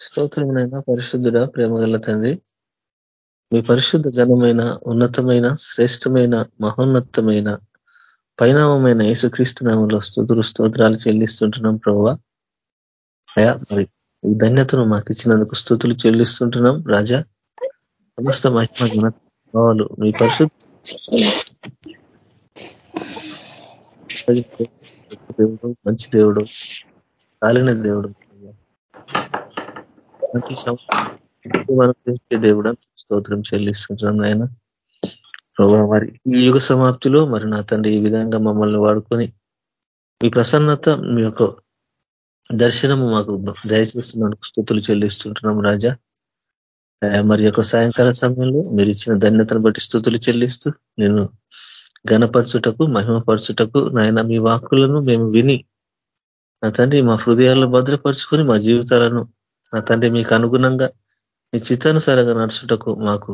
స్తోత్రమునైనా పరిశుద్ధుడ ప్రేమగల తండ్రి. మీ పరిశుద్ధ ఘనమైన ఉన్నతమైన శ్రేష్టమైన మహోన్నతమైన పరిణామమైన యేసుక్రీస్తు నామంలో స్థుతులు స్తోత్రాలు చెల్లిస్తుంటున్నాం ప్రభావ. అయా మరి ఈ ధన్యతను మాకు ఇచ్చినందుకు స్థుతులు చెల్లిస్తుంటున్నాం రాజా. సమస్త మహిమ భావాలు మీ పరిశుద్ధ దేవుడు మంచి దేవుడు కాలిన దేవుడు. ప్రతి దేవుడు స్తోత్రం చెల్లిస్తున్నాం ఆయన ప్రభా మరి ఈ యుగ సమాప్తిలో మరి నా తండ్రి ఈ విధంగా మమ్మల్ని వాడుకొని మీ ప్రసన్నత మీ యొక్క దర్శనము మాకు దయచేస్తున్నందుకు స్థుతులు చెల్లిస్తుంటున్నాం రాజా. మరి యొక్క సాయంకాల సమయంలో మీరు ఇచ్చిన ధన్యతను బట్టి స్థుతులు చెల్లిస్తూ నేను ఘనపరచుటకు మహిమపరచుటకు నాయన మీ వాక్కులను మేము విని నా తండ్రి మా హృదయాల్లో భద్రపరుచుకొని మా జీవితాలను నా తండ్రి మీకు అనుగుణంగా మీ చిత్తానుసారంగా నడుచుటకు మాకు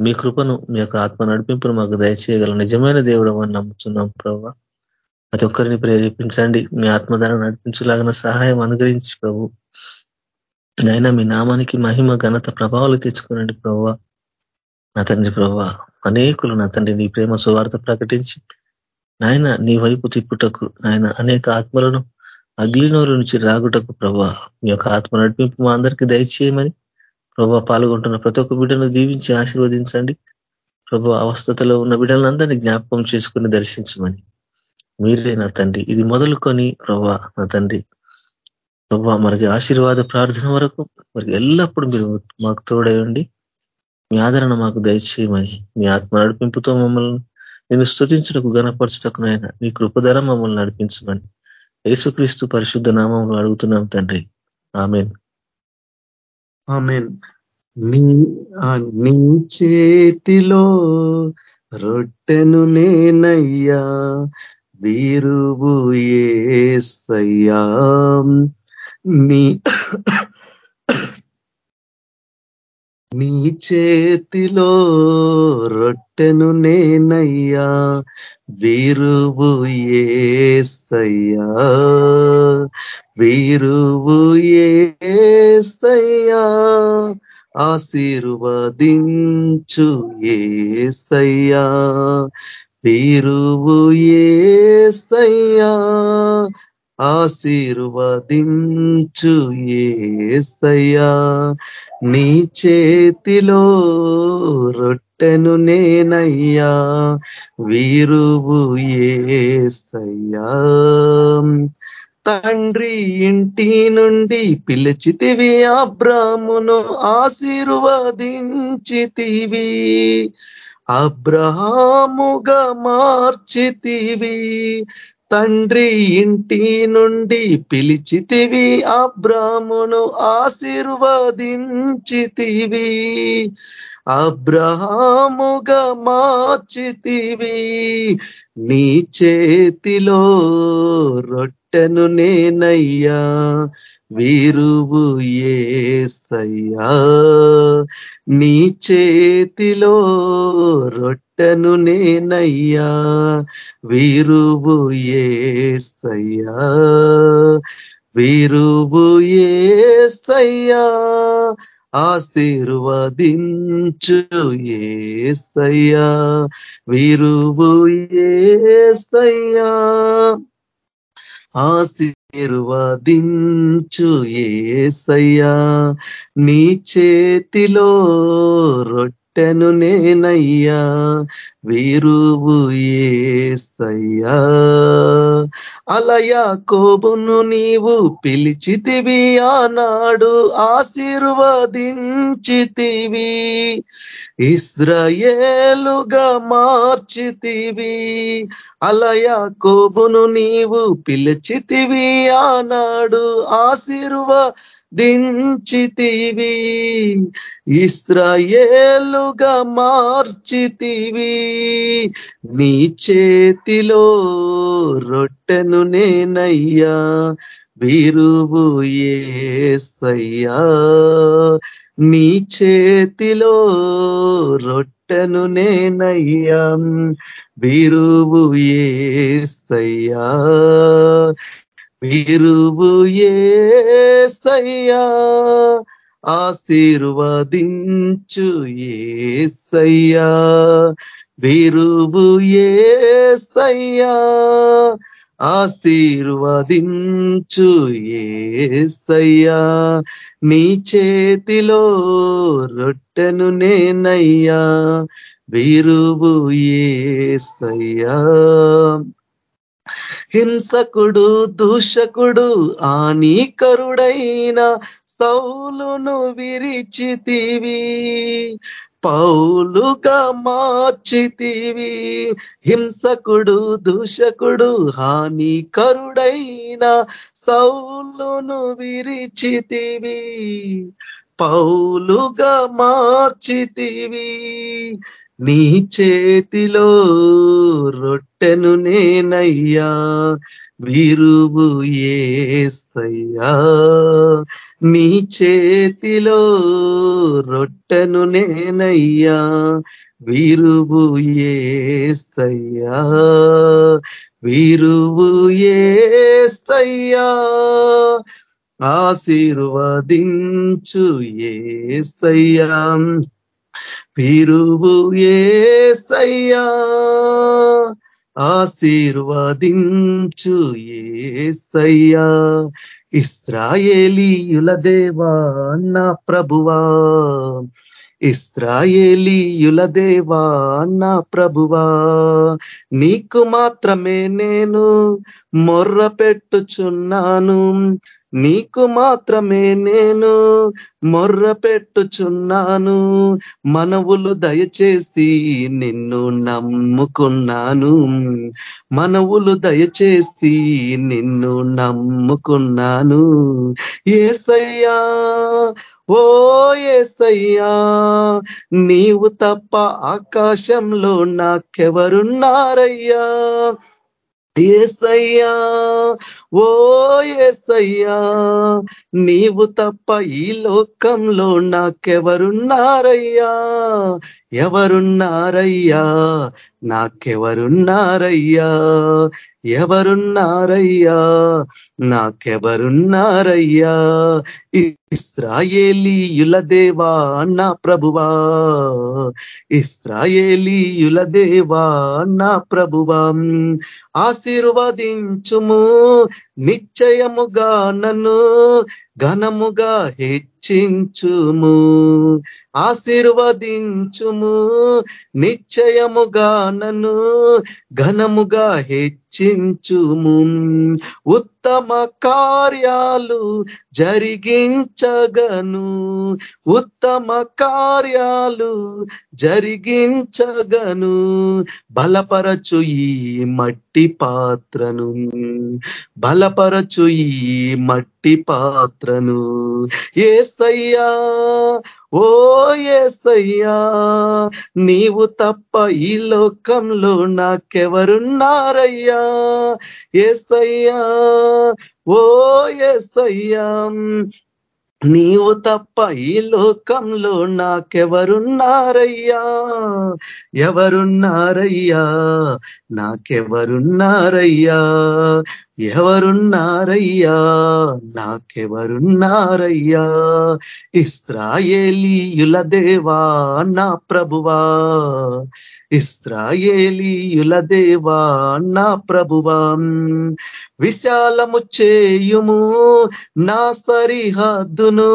మీ కృపను మీ యొక్క ఆత్మ నడిపింపును మాకు దయచేయగల నిజమైన దేవుడు అని నమ్ముతున్నాం ప్రభావ ప్రతి ఒక్కరిని ప్రేరేపించండి. మీ ఆత్మధార నడిపించలాగిన సహాయం అనుగ్రహించి ప్రభు. నైనా మీ నామానికి మహిమ ఘనత ప్రభావాలు తెచ్చుకోనండి ప్రభు. నా తండ్రి ప్రభు అనేకులు నా తండ్రి నీ ప్రేమ సువార్త ప్రకటించి నాయన నీ వైపు తిప్పుటకు నాయన అనేక ఆత్మలను అగ్లినోరు నుంచి రాగుటకు ప్రభా మీ యొక్క ఆత్మ నడిపింపు మా అందరికీ దయచేయమని ప్రభా పాల్గొంటున్న ప్రతి ఒక్క బిడ్డను దీవించి ఆశీర్వదించండి. ప్రభా అవస్థతలో ఉన్న బిడ్డలందరినీ జ్ఞాపకం చేసుకుని దర్శించమని. మీరే నా తండ్రి. ఇది మొదలుకొని ప్రభా నా తండ్రి. ప్రభా మనకి ఆశీర్వాద ప్రార్థన వరకు మరి ఎల్లప్పుడూ మీరు మాకు తోడయండి మీ ఆదరణ మాకు దయచేయమని. మీ ఆత్మ నడిపింపుతో మమ్మల్ని నేను స్థుతించుటకు గణపరచుటకు నాయన మీ కృపధర మమ్మల్ని నడిపించమని. యేసుక్రీస్తు పరిశుద్ధ నామంలో అడుగుతున్నాం తండ్రి. ఆమెన్. ఆమెన్. నీ చేతిలో రొట్టెను నేనయ్యా వీరువు ఏసయ్యా. నీ నీ చేతిలో రొట్టెను నేనయ్యా వీరువు ఏసయ్యా వీరువు ఏసయ్యా ఆశీర్వదించు ఏసయ్యా వీరువు ఏసయ్యా ఆశీర్వదించు ఏసయ్యా నీ చేతిలో రొట్టెను నేనయ్యా వీరువు ఏసయ్యా. తండ్రి ఇంటి నుండి పిలిచితివి అబ్రామును ఆశీర్వదించితివి అబ్రహాముగా మార్చితివి. తండ్రి ఇంటి నుండి పిలిచితివి అబ్రామును ఆశీర్వదించితివి. అబ్రహాముగా మార్చితివి. నీ చేతిలో రొట్టెను నేనయ్యా. వీరువు ఏసయ్యా. నీ చేతిలో రొట్టెను నేనయ్యా. వీరువు ఏసయ్యా. వీరువు ఏసయ్యా. ఆశీర్వదించు ఏసయ్యా వీరువు ఏసయ్యా. ఆశీర్వదించు ఏసయ్యా నీ చేతిలో రొట్టె రొట్టెను నేనయ్యా వీరువు ఏస్తయ్యా అలయా కోబును నీవు పిలిచితివి ఆనాడు ఆశీర్వదించితివి. ఇస్రయేలుగా మార్చితివి అలయా కోబును నీవు పిలిచితివి ఆనాడు దించితివి ఇస్రాయేలుగా మార్చితివి. నీ చేతిలో రొట్టెను నేనయ్యా వీరుబోయేసయ్యా నీ చేతిలో రొట్టెను నేనయ్యా వీరుబోయేసయ్యా విరువు ఏసయ్యా ఆశీర్వదించు ఏసయ్యా. విరువు ఏసయ్యా ఆశీర్వదించు ఏసయ్యా. నీ చేతిలో రొట్టెను నేనయ్యా విరువు ఏసయ్యా. హింసకుడు దూషకుడు ఆనీకరుడైన సౌలును విరిచితివి. పౌలుగా మార్చితివి. హింసకుడు దూషకుడు హానికరుడైన సౌలును విరిచితివి. పౌలుగా మార్చితివి. నీ చేతిలో రొట్టెను నేనయ్యా విరువు ఏస్తయ్యా నీ చేతిలో రొట్టెను నేనయ్యా విరువు ఏస్తయ్యా విరువు ఏస్తయ్యా ఆశీర్వదించు ఏస్తయ్యా పిరువు ఏసయ్యా ఆశీర్వదించు ఏసయ్యా. ఇస్రాయేలీయుల దేవా నా ప్రభువా. ఇస్రాయేలీయుల దేవా నా ప్రభువా. నీకు మాత్రమే నేను మొర్ర పెట్టుచున్నాను నీకు మాత్రమే నేను మొర్ర పెట్టుచున్నాను. మనవులు దయచేసి నిన్ను నమ్ముకున్నాను. మనవులు దయచేసి నిన్ను నమ్ముకున్నాను. ఏసయ్యా ఓ ఏసయ్యా నీవు తప్ప ఆకాశంలో నాకెవరున్నారయ్యా? ఏసయ్యా ఓ ఏసయ్యా నీవు తప్ప ఈ లోకంలో నాకెవరున్నారయ్యా? ఎవరున్నారయ్యా? నాకెవరున్నారయ్యా? ఎవరున్నారయ్యా? నాకెవరున్నారయ్యా? ఇస్రాయేలీయుల దేవా నా ప్రభువా. ఇస్రాయేలీయుల దేవా నా ప్రభువా. ఆశీర్వదించుము నిశ్చయముగా నన్ను ఘనముగా హెచ్చించుము. ఆశీర్వదించుము. నిశ్చయముగా నన్ను ఘనముగా హెచ్చించుము. ఉత్తమ కార్యాలు జరిగించగను. ఉత్తమ కార్యాలు జరిగించగను. బలపరచు ఈ మట్టి పాత్రను. బలపరచు ఈ మట్టి పాత్రను. ఏసయ్యా ఓ ఏసయ్యా నీవు తప్ప ఈ లోకంలో నాకెవరున్నారయ్యా? ఏసయ్యా ఓ ఏసయ్యా నీవు తప్ప ఈ లోకంలో నాకెవరున్నారయ్యా? ఎవరున్నారయ్యా? నాకెవరున్నారయ్యా? ఎవరున్నారయ్యా? నాకెవరున్నారయ్యా? ఇస్రాయేలీయుల దేవా నా ప్రభువా ఇస్రాయేలీయుల దేవా నా ప్రభువా విశాలము చేయుము నా సరిహద్దును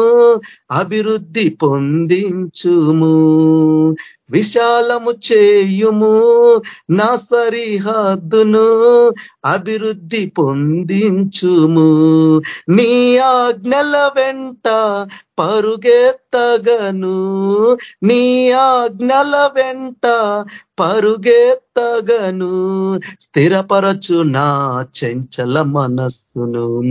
అభివృద్ధి పొందించుము. విశాలము చేయుము నా సరిహద్దును అభివృద్ధి పొందించుము. నీ ఆజ్ఞల వెంట పరుగెత్తగను. నీ ఆజ్ఞల వెంట పరుగెత్తగను. స్థిరపరచు నా చెంచల మనస్సును.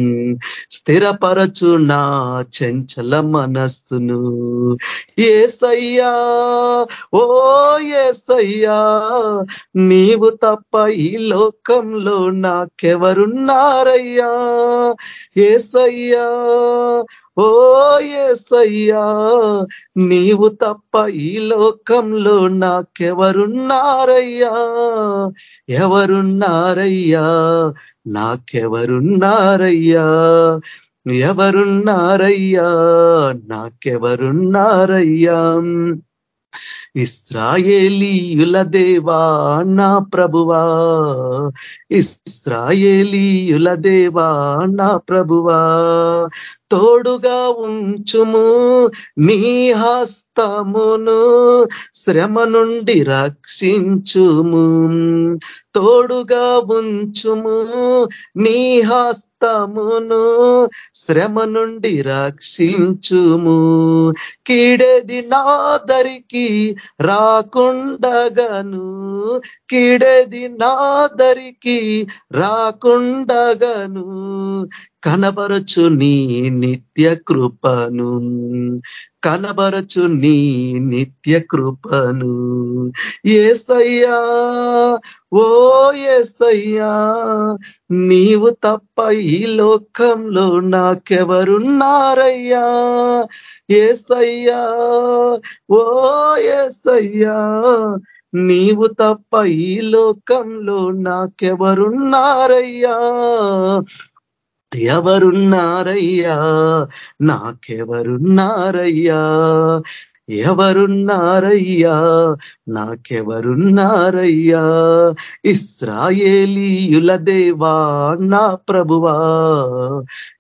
స్థిరపరచు నా చెంచల మనస్సును. ఏసయ్యా ఓ ఏసయ్యా నీవు తప్ప ఈ లోకంలో నాకెవరున్నారయ్యా? ఏసయ్యా ఓ ఏసయ్యా నీవు తప్ప ఈ లోకంలో నాకెవరున్నారయ్యా? ఎవరున్నారయ్యా? నాకెవరున్నారయ్యా? ఎవరున్నారయ్యా? నాకెవరున్నారయ్యా? ఇస్రాయేలీయుల దేవా నా ప్రభువా. ఇస్రాయేలీయుల దేవా నా ప్రభువా. తోడుగా ఉంచుము నీ హస్తమును శ్రమ నుండి రక్షించుము. తోడుగా ఉంచుము నీ హస్త హస్తమును శ్రమ నుండి రక్షించుము. కీడేది నాదరికి రాకుండగను. కీడేది నాదరికి రాకుండగను. కనబరచు నీ నిత్య కృపను. కనబరచు నీ నిత్య కృపను. ఏసయ్యా ఓ ఏసయ్యా నీవు తప్ప ఈ లోకంలో నాకెవరున్నారయ్యా? ఏసయ్యా ఓ ఏసయ్యా నీవు తప్ప ఈ లోకంలో నాకెవరున్నారయ్యా? ఎవరున్నారయ్యా? నాకెవరున్నారయ్యా? ఎవరున్నారయ్యా? నాకెవరున్నారయ్యా? ఇస్రాయేలీయుల దేవా నా ప్రభువా.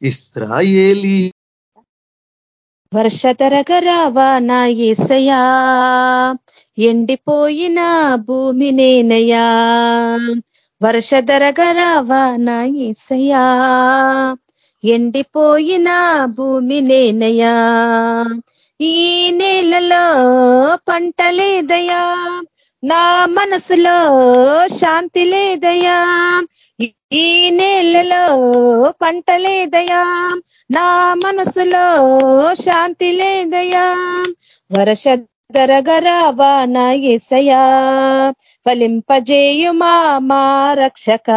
ఇస్రాయేలీ వర్షతరగరావా నా ఏసయా ఎండిపోయిన భూమి నేనయా వర్షధరగరావా నా ఏసయా ఎండిపోయిన భూమి నేనయా ఈ నేలలో పంట లేదయా నా మనసులో శాంతి లేదయా ఈ నేలలో పంట లేదయా నా మనసులో శాంతి లేదయా వర్ష దరగరావా ఎసయా ఫలింపజేయుమా మా రక్షక.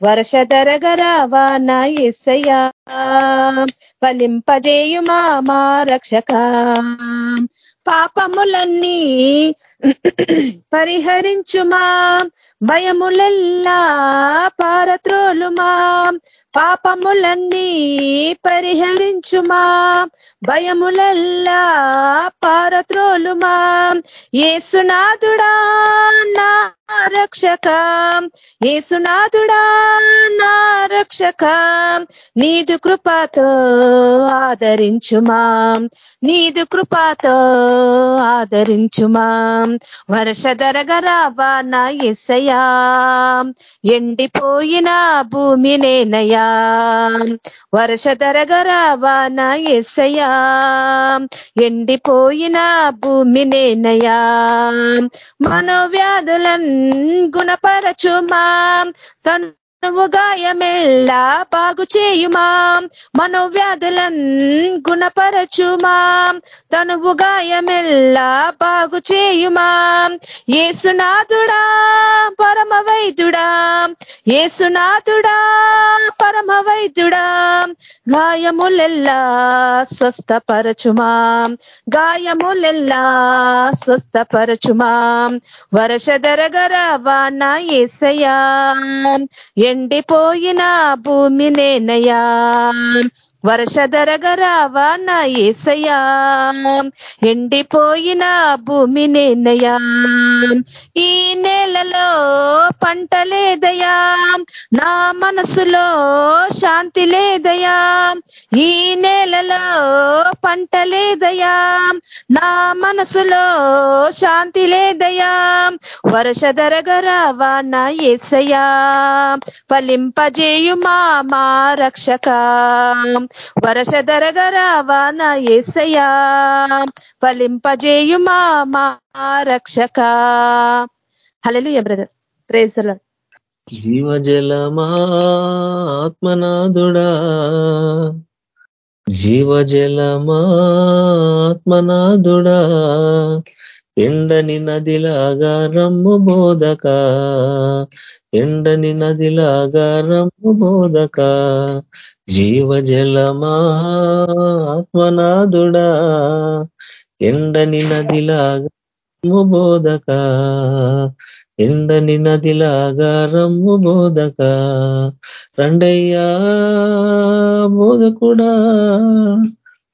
వర్ష దరగరావా ఎసయా ఫలింపజేయుమా మా రక్షక. పాపములన్నీ పరిహరించుమా భయములెల్లా పారత్రోలుమా పాపములన్నీ పరిహరించుమా. భయములల్లా పారత్రోలుమా ఏసునాథుడా నా రక్షక ఏసునాథుడా నా రక్షక. నీదు కృపతో ఆదరించుమా నీదు కృపతో ఆదరించుమా. వర్షధరగరావా నా ఎసయా ఎండిపోయిన భూమి నేనయా. వర్షధరగరావా నా ఎసయా ఎండిపోయిన భూమి నేనయా. మనోవ్యాధులన్ గుణపరచుమా. తను నువ్వు గాయమెల్లా బాగు చేయుమా? మనోవ్యాధులన్ గుణపరచుమా? తనువు గాయమెల్లా బాగు చేయుమా? ఏసునాథుడా పరమ వైద్యుడా ఏసునాథుడా పరమ వైద్యుడా గాయములెల్లా స్వస్థపరచుమా. గాయములెల్లా స్వస్థపరచుమా. వర్షధరగరావా నా ఏసయా ఎండిపోయిన భూమి నేనయా వర్షధరగరావా నా ఏసయా ఎండిపోయిన భూమి నేనయా ఈ నేలలో పంట లేదయా నా మనసులో శాంతి లేదయా ఈ నేలలో పంట లేదయా నా మనసులో శాంతి లేదయా వర్షధరగరావా నా ఏసయా ఫలింపజేయుమా మా రక్షక. వర్షధరగరావా నా ఏసయా ఫలింపజేయుమా మా రక్షక. హలలు బ్రదర్. ప్రేజలా జీవజలమా ఆత్మనాథుడా. జీవజలమా ఆత్మనాథుడా. ఎండని నదిలాగా రమ్ము బోధక. ఎండని నదిలాగా రమ్ము బోధక. జీవజలమా ఆత్మనాథుడా ఎండని నదిలాగా రమ్ము బోధక ఎండని నదిలాగా రమ్ము బోధక రండయ్యా బోధకుడా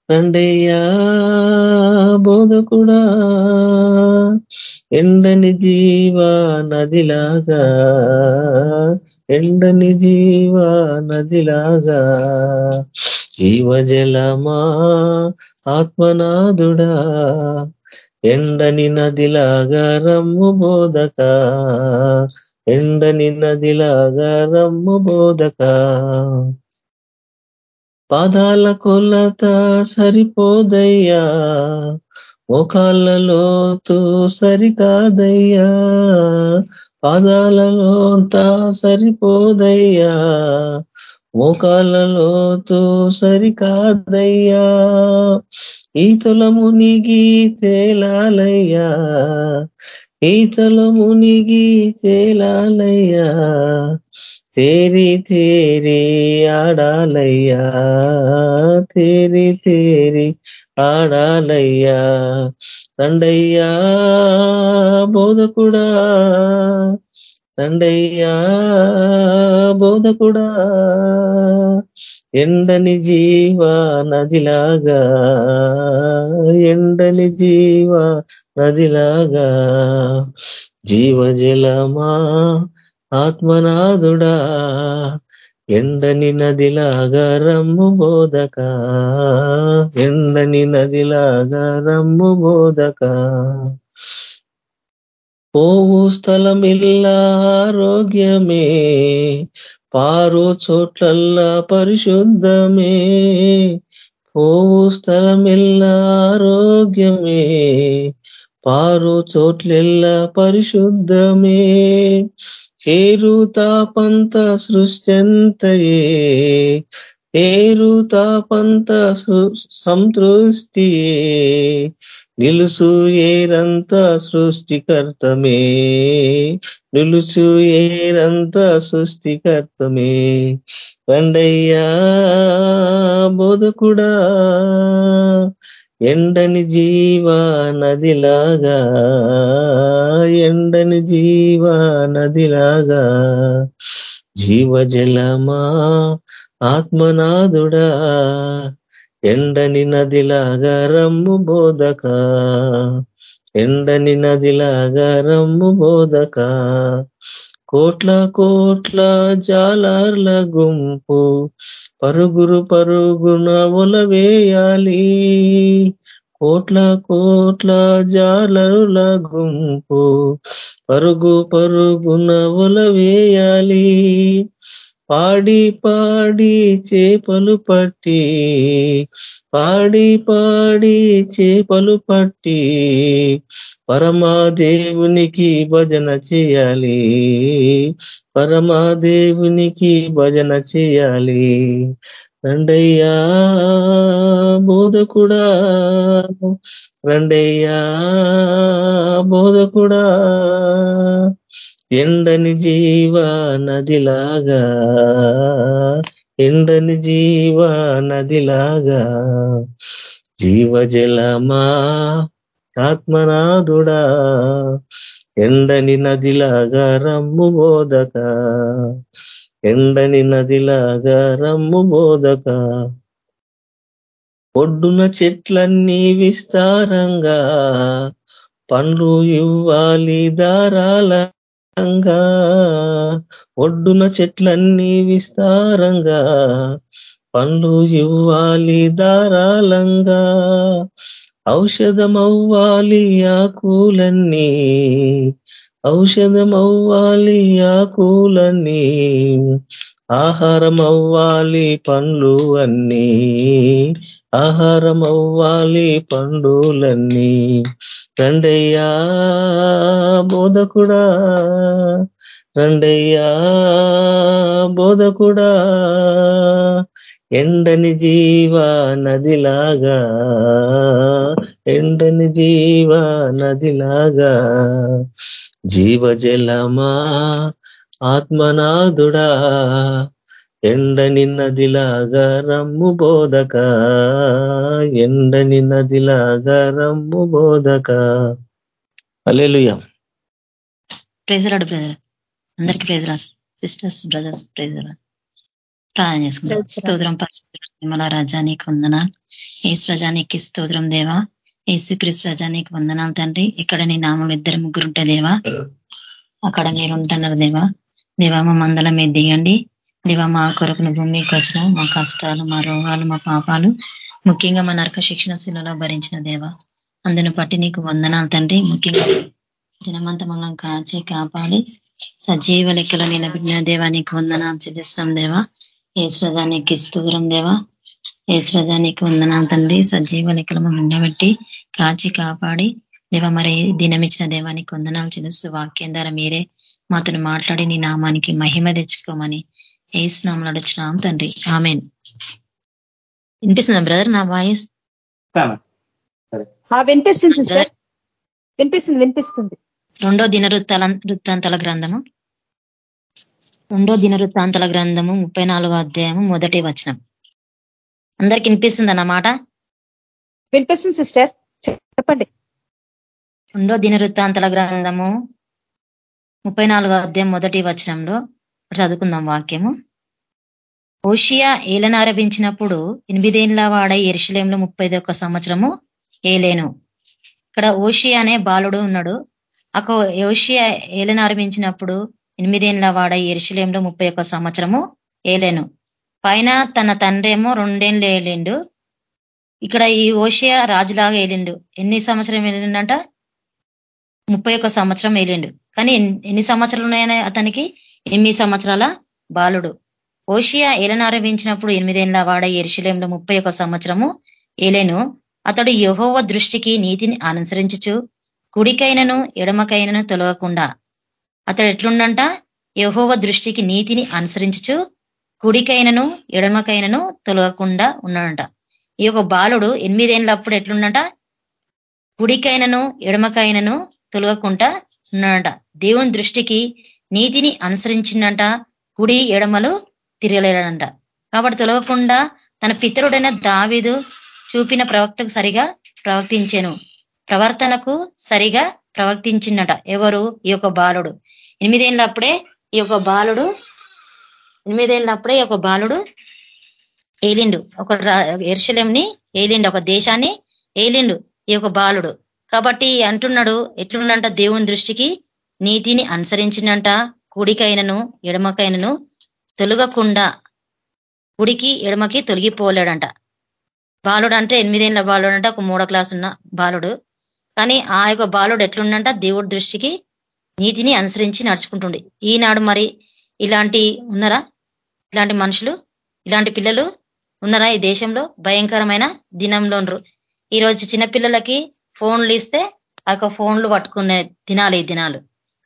రండయ్యా బోధకుడా. ఎండని జీవ నదిలాగా ఎండని జీవ నదిలాగా. జీవజలమా ఆత్మనాథుడా ఎండని నదిలాగా రమ్ము బోధక. ఎండని నదిలాగా రమ్ము బోధక. పాదాల కొలత సరిపోదయ్యా మోకాళ్ళలోతు సరికాదయ్యా పాదాలలో తా సరిపోదయ్యా మోకాళ్ళలోతు సరికాదయ్యా ఈతల మునిగి తేలాలయ్యా ఈతల మునిగి తేలాలయ్యా తేరి తేరి ఆడాలయ్యా తేరి తేరి ఆడాలయ్యా రండయ్యా బోధకుడా రండయ్యా బోధకుడా. ఎండని జీవ నదిలాగా ఎండని జీవ నదిలాగా. జీవజలమా ఆత్మనాథుడా ఎండని నదిలాగా రమ్ము బోధక. ఎండని నదిలాగా రమ్ము బోధక. పోవు స్థలమిల్లా ఆరోగ్యమే పారు చోట్లల్లా పరిశుద్ధమే. పోవు స్థలమిల్లా ఆరోగ్యమే పారు చోట్లెల్లా పరిశుద్ధమే. ఏరుతాపంత సృష్టంతయే ఏరుతాపంత తాపంత సంతృష్టియే. నిలుసు ఏరంత సృష్టికర్తమే నిలుచు ఏరంత సృష్టికర్తమే రండయ్యా బోధకుడా ఎండని జీవ నదిలాగా ఎండని జీవ నదిలాగా. జీవజలమా ఆత్మనాథుడా ఎండని నదిలాగా రమ్ము బోధక. ఎండని నదిలాగా రమ్ము బోధక. కోట్ల కోట్ల జాలార్ల గుంపు పరుగురు పరుగున ఒలవేయాలి కోట్ల కోట్ల జాలరుల గుంపు పరుగు పరుగున ఒలవేయాలి పాడి పాడి చేపలు పట్టి పాడి పాడి చేపలు పట్టి పరమాదేవునికి భజన చేయాలి. పరమాదేవునికి భజన చేయాలి. రండయ్యా బోధకుడా రండయ్యా బోధకుడా ఎండని జీవ నదిలాగా ఎండని జీవ నదిలాగా జీవజలమా ఆత్మనాథుడా ఎండని నదిలాగా రమ్ము బోధక. ఎండని నదిలాగా రమ్ము బోధక. ఒడ్డున చెట్లన్నీ విస్తారంగా పండ్లు ఇవ్వాలి దారాలంగా ఒడ్డున చెట్లన్నీ విస్తారంగా పండ్లు ఇవ్వాలి దారాలంగా ఔషధమవ్వాలి ఆకులన్నీ ఔషధమవ్వాలి ఆకులన్నీ ఆహారం అవ్వాలి పండ్లు అన్నీ. ఆహారం అవ్వాలి పండులన్నీ. రండయ్యా బోధకుడా రండయ్యా బోధకుడా ఎండని జీవ నదిలాగా ఎండని జీవ నదిలాగా. జీవజలమా ఆత్మనాథుడా ఎండని నదిలాగా రమ్ము బోధక ఎండని నదిలాగా రమ్ము బోధక. అలెలుయ ప్రెజరాడు బ్రదర్. అందరికి ప్రేజరా సిస్టర్స్ బ్రదర్స్ ప్రేజరా ప్రార్థన చేసుకుందాం. స్తోత్రం పరిశుభ్ర రాజానికి వందనాలు. ఏసు రజానికి స్తోత్రం దేవా. ఏసుక్రీస్తు రజానికి వందనాలు తండ్రి. ఇక్కడ నీ నామలు ఇద్దరు ముగ్గురుంటే దేవా. అక్కడ మీరు ఉంటున్నారు దేవా. దేవా మా మందల మీద దిగండి. దేవా మా కొరకును భూమికి వచ్చిన మా కష్టాలు మా రోగాలు మా పాపాలు ముఖ్యంగా మా నరక శిక్షణ శిలలో భరించిన దేవా. అందును బట్టి నీకు వందనాలు తండ్రి. ముఖ్యంగా దినమంత మనం కాచి కాపాడి సజీవ లెక్కలో నిలబెట్టిన దేవా నీకు వందనాలు చెల్లిస్తాం దేవా. ఏసురజానికి స్తూరం దేవా. ఏసురజానికి వందనాలు తండ్రి. సజీవ లెక్కలు మనం నిలబెట్టి కాచి కాపాడి దేవ మరి దినమిచ్చిన దేవానికి వందనాలు చెల్లిస్తూ వాక్యం ద్వారా మీరే మాతను మాట్లాడి నీ నామానికి మహిమ తెచ్చుకోమని ఏసు నామలు అడుచున్నాం తండ్రి. ఆమెన్. వినిపిస్తుందా బ్రదర్ నా వాయిస్? వినిపిస్తుంది వినిపిస్తుంది వినిపిస్తుంది. రెండో దినవృత్తాల వృత్తాంతల గ్రంథము. రెండో దినవృత్తాంతల గ్రంథము ముప్పై నాలుగో అధ్యాయము మొదటి వచనం. అందరికి వినిపిస్తుంది అన్నమాట వినిపిస్తుంది సిస్టర్. చెప్పండి. రెండో దినవృత్తాంతల గ్రంథము ముప్పై నాలుగో అధ్యాయం మొదటి వచనంలో చదువుకుందాం వాక్యము. ఓషియా ఏలను ఆరంభించినప్పుడు ఎనిమిదేళ్ళ వాడ ఎరుశలేంలో ముప్పై ఒక్క సంవత్సరము ఏలేను. ఇక్కడ ఓషియా అనే బాలుడు ఉన్నాడు. అక ఓషియా ఏలను ఆరంభించినప్పుడు ఎనిమిదేళ్ళ వాడ ఎరుశలేంలో ముప్పై ఒక్క సంవత్సరము ఏలేను. పైన తన తండ్రేమో రెండేళ్ళు ఏలిండు. ఇక్కడ ఈ ఓషియా రాజులాగా ఏలిండు. ఎన్ని సంవత్సరం ఏలిండంట? ముప్పై ఒక్క సంవత్సరం ఏలిండు. కానీ ఎన్ని సంవత్సరాలు ఉన్నాయని అతనికి? ఎనిమిది సంవత్సరాల బాలుడు. ఓషియా ఏలనారంభించినప్పుడు ఎనిమిదేళ్ళ వాడ ఎరుశలేంలో ముప్పై ఒక సంవత్సరము ఏలేను. అతడు యహోవ దృష్టికి నీతిని అనుసరించుచు కుడికైనను ఎడమకైనను తొలగకుండా అతడు ఎట్లుండంట? యహోవ దృష్టికి నీతిని అనుసరించుచు కుడికైనను ఎడమకైనను తొలగకుండా ఉన్నాడంట. ఈ యొక్క బాలుడు ఎనిమిదేళ్ళప్పుడు ఎట్లుండంట? కుడికైనను ఎడమకైనను తొలగకుండా ఉన్నాడంట. దేవుని దృష్టికి నీతిని అనుసరించిందంట కుడి ఎడమలు తిరగలేడంట. కాబట్టి తొలగకుండా తన పితరుడైన దావిదు చూపిన ప్రవక్తకు సరిగా ప్రవర్తించెను. ప్రవర్తనకు సరిగా ప్రవర్తించిందట ఎవరు? ఈ యొక్క బాలుడు. ఎనిమిదేళ్ళప్పుడే ఈ యొక్క బాలుడు ఎనిమిదేళ్ళప్పుడే ఈ యొక్క బాలుడు ఏలిండు. ఒక ఎరుశలంని ఏలిండు ఒక దేశాన్ని ఏలిండు ఈ యొక్క బాలుడు. కాబట్టి అంటున్నాడు ఎట్లుండంట దేవుని దృష్టికి? నీతిని అనుసరించినంట కుడికైనను ఎడమకైనను తొలగకుండా కుడికి ఎడమకి తొలగిపోలేడంట. బాలుడు అంటే ఎనిమిదేళ్ళ బాలుడు అంటే ఒక మూడో క్లాస్ ఉన్న బాలుడు. కానీ ఆ యొక్క బాలుడు ఎట్లుండంట దేవుడి దృష్టికి నీతిని అనుసరించి నడుచుకుంటుండే. ఈనాడు మరి ఇలాంటి ఉన్నారా? ఇలాంటి మనుషులు? ఇలాంటి పిల్లలు ఉన్నారా ఈ దేశంలో? భయంకరమైన దినంలో ఈరోజు చిన్నపిల్లలకి ఫోన్లు ఇస్తే ఆ యొక్క ఫోన్లు పట్టుకునే దినాలు ఈ దినాలు.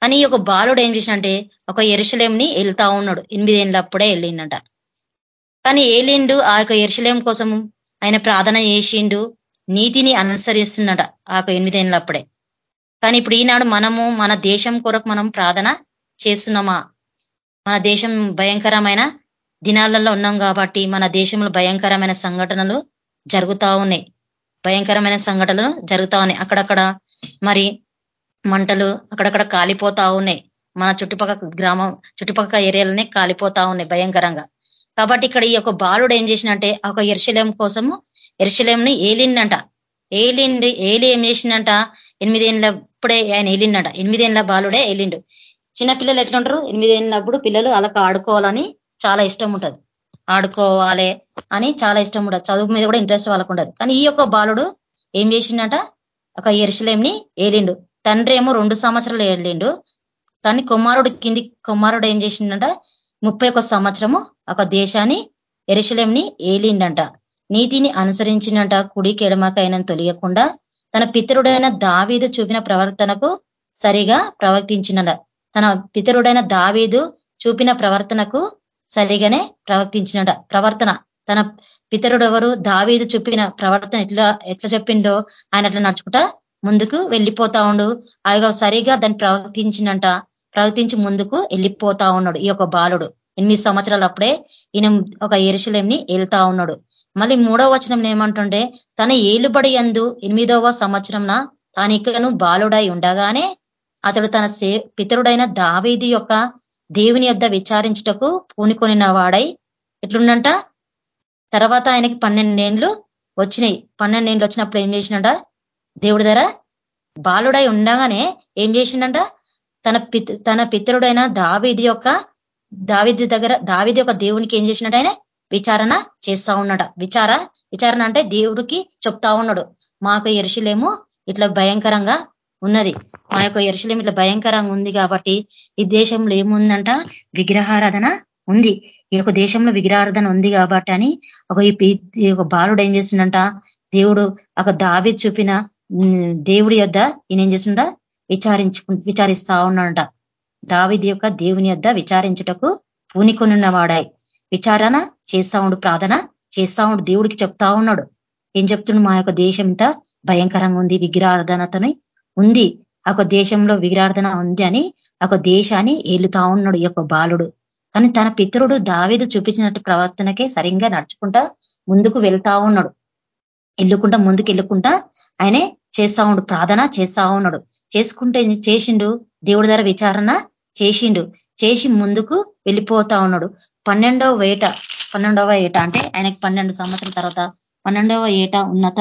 కానీ ఈ యొక్క బాలుడు ఏం చేసినంటే ఒక ఎరుశలేంని వెళ్తా ఉన్నాడు. ఎనిమిదేళ్ళప్పుడే వెళ్ళిండట కానీ ఏలిండు ఆ యొక్క ఎరుశలేం కోసం ఆయన ప్రార్థన చేసిండు నీతిని అనుసరిస్తున్నట ఆ యొక్క ఎనిమిదేళ్ళప్పుడే. కానీ ఇప్పుడు ఈనాడు మనము మన దేశం కొరకు మనం ప్రార్థన చేస్తున్నామా? మన దేశం భయంకరమైన దినాలలో ఉన్నాం కాబట్టి మన దేశంలో భయంకరమైన సంఘటనలు జరుగుతూ ఉన్నాయి. భయంకరమైన సంఘటనలు జరుగుతూ ఉన్నాయి. అక్కడక్కడ మరి మంటలు అక్కడక్కడ కాలిపోతా ఉన్నాయి. మన చుట్టుపక్కల గ్రామం చుట్టుపక్కల ఏరియాలనే కాలిపోతా ఉన్నాయి భయంకరంగా. కాబట్టి ఇక్కడ ఈ యొక్క బాలుడు ఏం చేసినంటే ఒక ఎర్శలేం కోసము ఎర్శలేంని ఏలిండంట ఏలిండి ఏలి ఏం చేసిందంట? అప్పుడే ఆయన ఏలిండంట ఎనిమిదేళ్ళ బాలుడే వెళ్ళిండు. చిన్నపిల్లలు ఎట్లుంటారు? ఎనిమిదేళ్ళప్పుడు పిల్లలు అలా ఆడుకోవాలని చాలా ఇష్టం ఉంటుంది ఆడుకోవాలి అని చాలా ఇష్టం ఉండదు చదువు మీద కూడా ఇంట్రెస్ట్ వాళ్ళకు ఉండదు కానీ ఈ యొక్క బాలుడు ఏం చేసిండట? ఒక ఎరుసలేంని ఏలిండు. తండ్రి ఏమో రెండు సంవత్సరాలు ఏలిండు. కానీ కుమారుడు కింది కుమారుడు ఏం చేసిండంట? ముప్పై ఒక సంవత్సరము ఒక దేశాన్ని ఎరుసలేంని ఏలిండంట. నీతిని అనుసరించినంట కుడికి ఎడమకైనా తొలియకుండా తన పితరుడైన దావీదు చూపిన ప్రవర్తనకు సరిగా ప్రవర్తించినట తన పితరుడైన దావీదు చూపిన ప్రవర్తనకు సరిగానే ప్రవర్తించినట. ప్రవర్తన. తన పితరుడు ఎవరు దావీదు చూపిన ప్రవర్తన ఎట్లా ఎట్లా చెప్పిండో ఆయన అట్లా నడుచుకుంటా ముందుకు వెళ్ళిపోతా ఉండు. ఆయన సరిగా దాన్ని ప్రవర్తించినంట. ప్రవర్తించి ముందుకు వెళ్ళిపోతా ఉన్నాడు ఈ యొక్క బాలుడు. ఎనిమిది సంవత్సరాలు అప్పుడే ఈయన ఒక ఎరుశలేంని వెళ్తా ఉన్నాడు. మళ్ళీ మూడవ వచనం ఏమంటుండే తన ఏలుబడి అందు ఎనిమిదవ సంవత్సరంన తానికను బాలుడై ఉండగానే అతడు తన సే పితరుడైన దావీది యొక్క దేవుని యొద్ద విచారించుటకు పూనుకొనిన వాడై ఎట్లుండంట? తర్వాత ఆయనకి పన్నెండేండ్లు వచ్చినాయి. పన్నెండేండ్లు వచ్చినప్పుడు ఏం చేసినట? దేవుడి ధర బాలుడై ఉండగానే ఏం చేసిండంట? తన పిత తన పితరుడైన దావిది యొక్క దావిది దగ్గర దావిది యొక్క దేవునికి ఏం చేసినట్టు ఆయన విచారణ చేస్తా ఉన్నాడు. విచార విచారణ అంటే దేవుడికి చెప్తా ఉన్నాడు. మాకు ఎరుశలేము ఇట్లా భయంకరంగా ఉన్నది. మా యొక్క ఎరుశలేం ఇట్లా భయంకరంగా ఉంది కాబట్టి ఈ దేశంలో ఏముందంట? విగ్రహారాధన ఉంది. ఈ యొక్క దేశంలో విగ్రహారాధన ఉంది కాబట్టి అని ఒక ఈ ఒక బాలుడు ఏం చేసిండంట దేవుడు ఒక దావి చూపిన దేవుడి యొద్ ఈయన ఏం చేస్తుండ విచారించు విచారిస్తా ఉన్నాడంట. దావిది యొక్క దేవుని యొద్ విచారించుటకు పూనికొనున్నవాడాయి విచారణ చేస్తా ఉండు ప్రార్థన చేస్తా ఉండు దేవుడికి చెప్తా ఉన్నాడు. ఏం చెప్తుండు? మా యొక్క దేశం ఇంత భయంకరంగా ఉంది విగ్రహార్థనతని ఉంది. ఒక దేశంలో విగ్రహార్థన ఉంది అని ఒక దేశాన్ని ఏలుతా ఉన్నాడు ఈ యొక్క బాలుడు. కానీ తన పితరుడు దావిదు చూపించినట్టు ప్రవర్తనకే సరిగ్గా నడుచుకుంటా ముందుకు వెళ్తా ఉన్నాడు. ఎల్లుకుంటా ముందుకు వెళ్ళుకుంటా ఆయనే చేస్తా ఉండు ప్రార్థన చేస్తా ఉన్నాడు చేసుకుంటే చేసిండు? దేవుడి ధర విచారణ చేసిండు. చేసి ముందుకు వెళ్ళిపోతా ఉన్నాడు. పన్నెండవ ఏట పన్నెండవ ఏట అంటే ఆయనకు పన్నెండు సంవత్సరాల తర్వాత పన్నెండవ ఏట ఉన్నత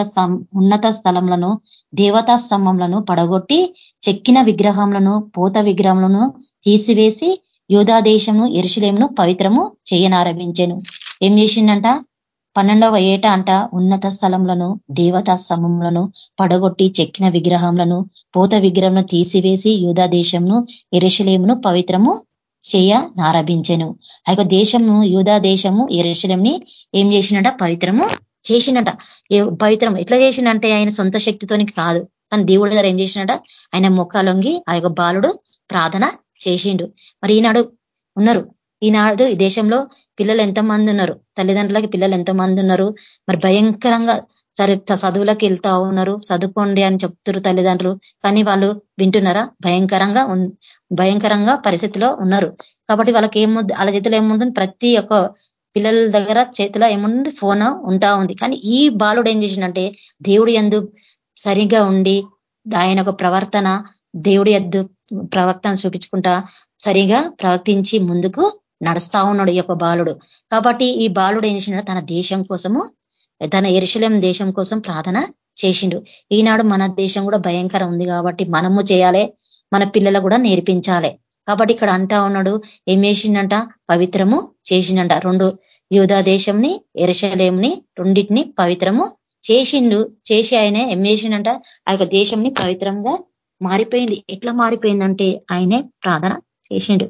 ఉన్నత స్థలంలను దేవతా స్తంభంలను పడగొట్టి చెక్కిన విగ్రహంలను పోత విగ్రహములను తీసివేసి యూధాదేశమును ఎరుశలేమును పవిత్రము చేయనారంభించాను. ఏం చేసిండంట? పన్నెండవ ఏట అంట ఉన్నత స్థలములను దేవతా స్తంభములను పడగొట్టి చెక్కిన విగ్రహంలను పోత విగ్రహంను తీసివేసి యూధా దేశంను ఎరుశలేమును పవిత్రము చేయ నారభించెను. ఆ యొక్క దేశము యూధా దేశము ఎరుశలంని ఏం చేసినట? పవిత్రము చేసినట. పవిత్రం ఎట్లా చేసినంటే ఆయన సొంత శక్తితోని కాదు. కానీ దేవుడు గారు ఏం చేసినట? ఆయన ముఖాలొంగి ఆ యొక్క బాలుడు ప్రార్థన చేసిండు. మరి ఈనాడు ఉన్నారు. ఈనాడు ఈ దేశంలో పిల్లలు ఎంతమంది ఉన్నారు? తల్లిదండ్రులకి పిల్లలు ఎంతమంది ఉన్నారు? మరి భయంకరంగా సరే చదువులకు వెళ్తా ఉన్నారు. చదువుకోండి అని చెప్తున్నారు తల్లిదండ్రులు. కానీ వాళ్ళు వింటున్నారా? భయంకరంగా భయంకరంగా పరిస్థితిలో ఉన్నారు. కాబట్టి వాళ్ళకి ఏము వాళ్ళ చేతిలో ఏముంటుంది? ప్రతి ఒక్క పిల్లల దగ్గర చేతిలో ఏముంది? ఫోన్ ఉంటా ఉంది. కానీ ఈ బాలుడు ఏం చేసిందంటే దేవుడు ఎందు సరిగా ఉండి ఆయన ఒక ప్రవర్తన దేవుడి ఎద్దు ప్రవర్తన చూపించుకుంటా సరిగా ప్రవర్తించి ముందుకు నడుస్తా ఉన్నాడు ఈ యొక్క బాలుడు. కాబట్టి ఈ బాలుడు ఏం చేసిండు? తన దేశం కోసము తన ఎరుశలేం దేశం కోసం ప్రార్థన చేసిండు. ఈనాడు మన దేశం కూడా భయంకరం ఉంది కాబట్టి మనము చేయాలి మన పిల్లలు కూడా నేర్పించాలి. కాబట్టి ఇక్కడ అంటా ఉన్నాడు ఏం చేసిండంట? పవిత్రము చేసిండంట. రెండు యూదా దేశంని ఎరుశలేంని రెండింటిని పవిత్రము చేసిండు. చేసి ఆయన ఏం చేసిండంట? ఆ యొక్క దేశంని పవిత్రంగా మారిపోయింది. ఎట్లా మారిపోయిందంటే ఆయనే ప్రార్థన చేసిండు.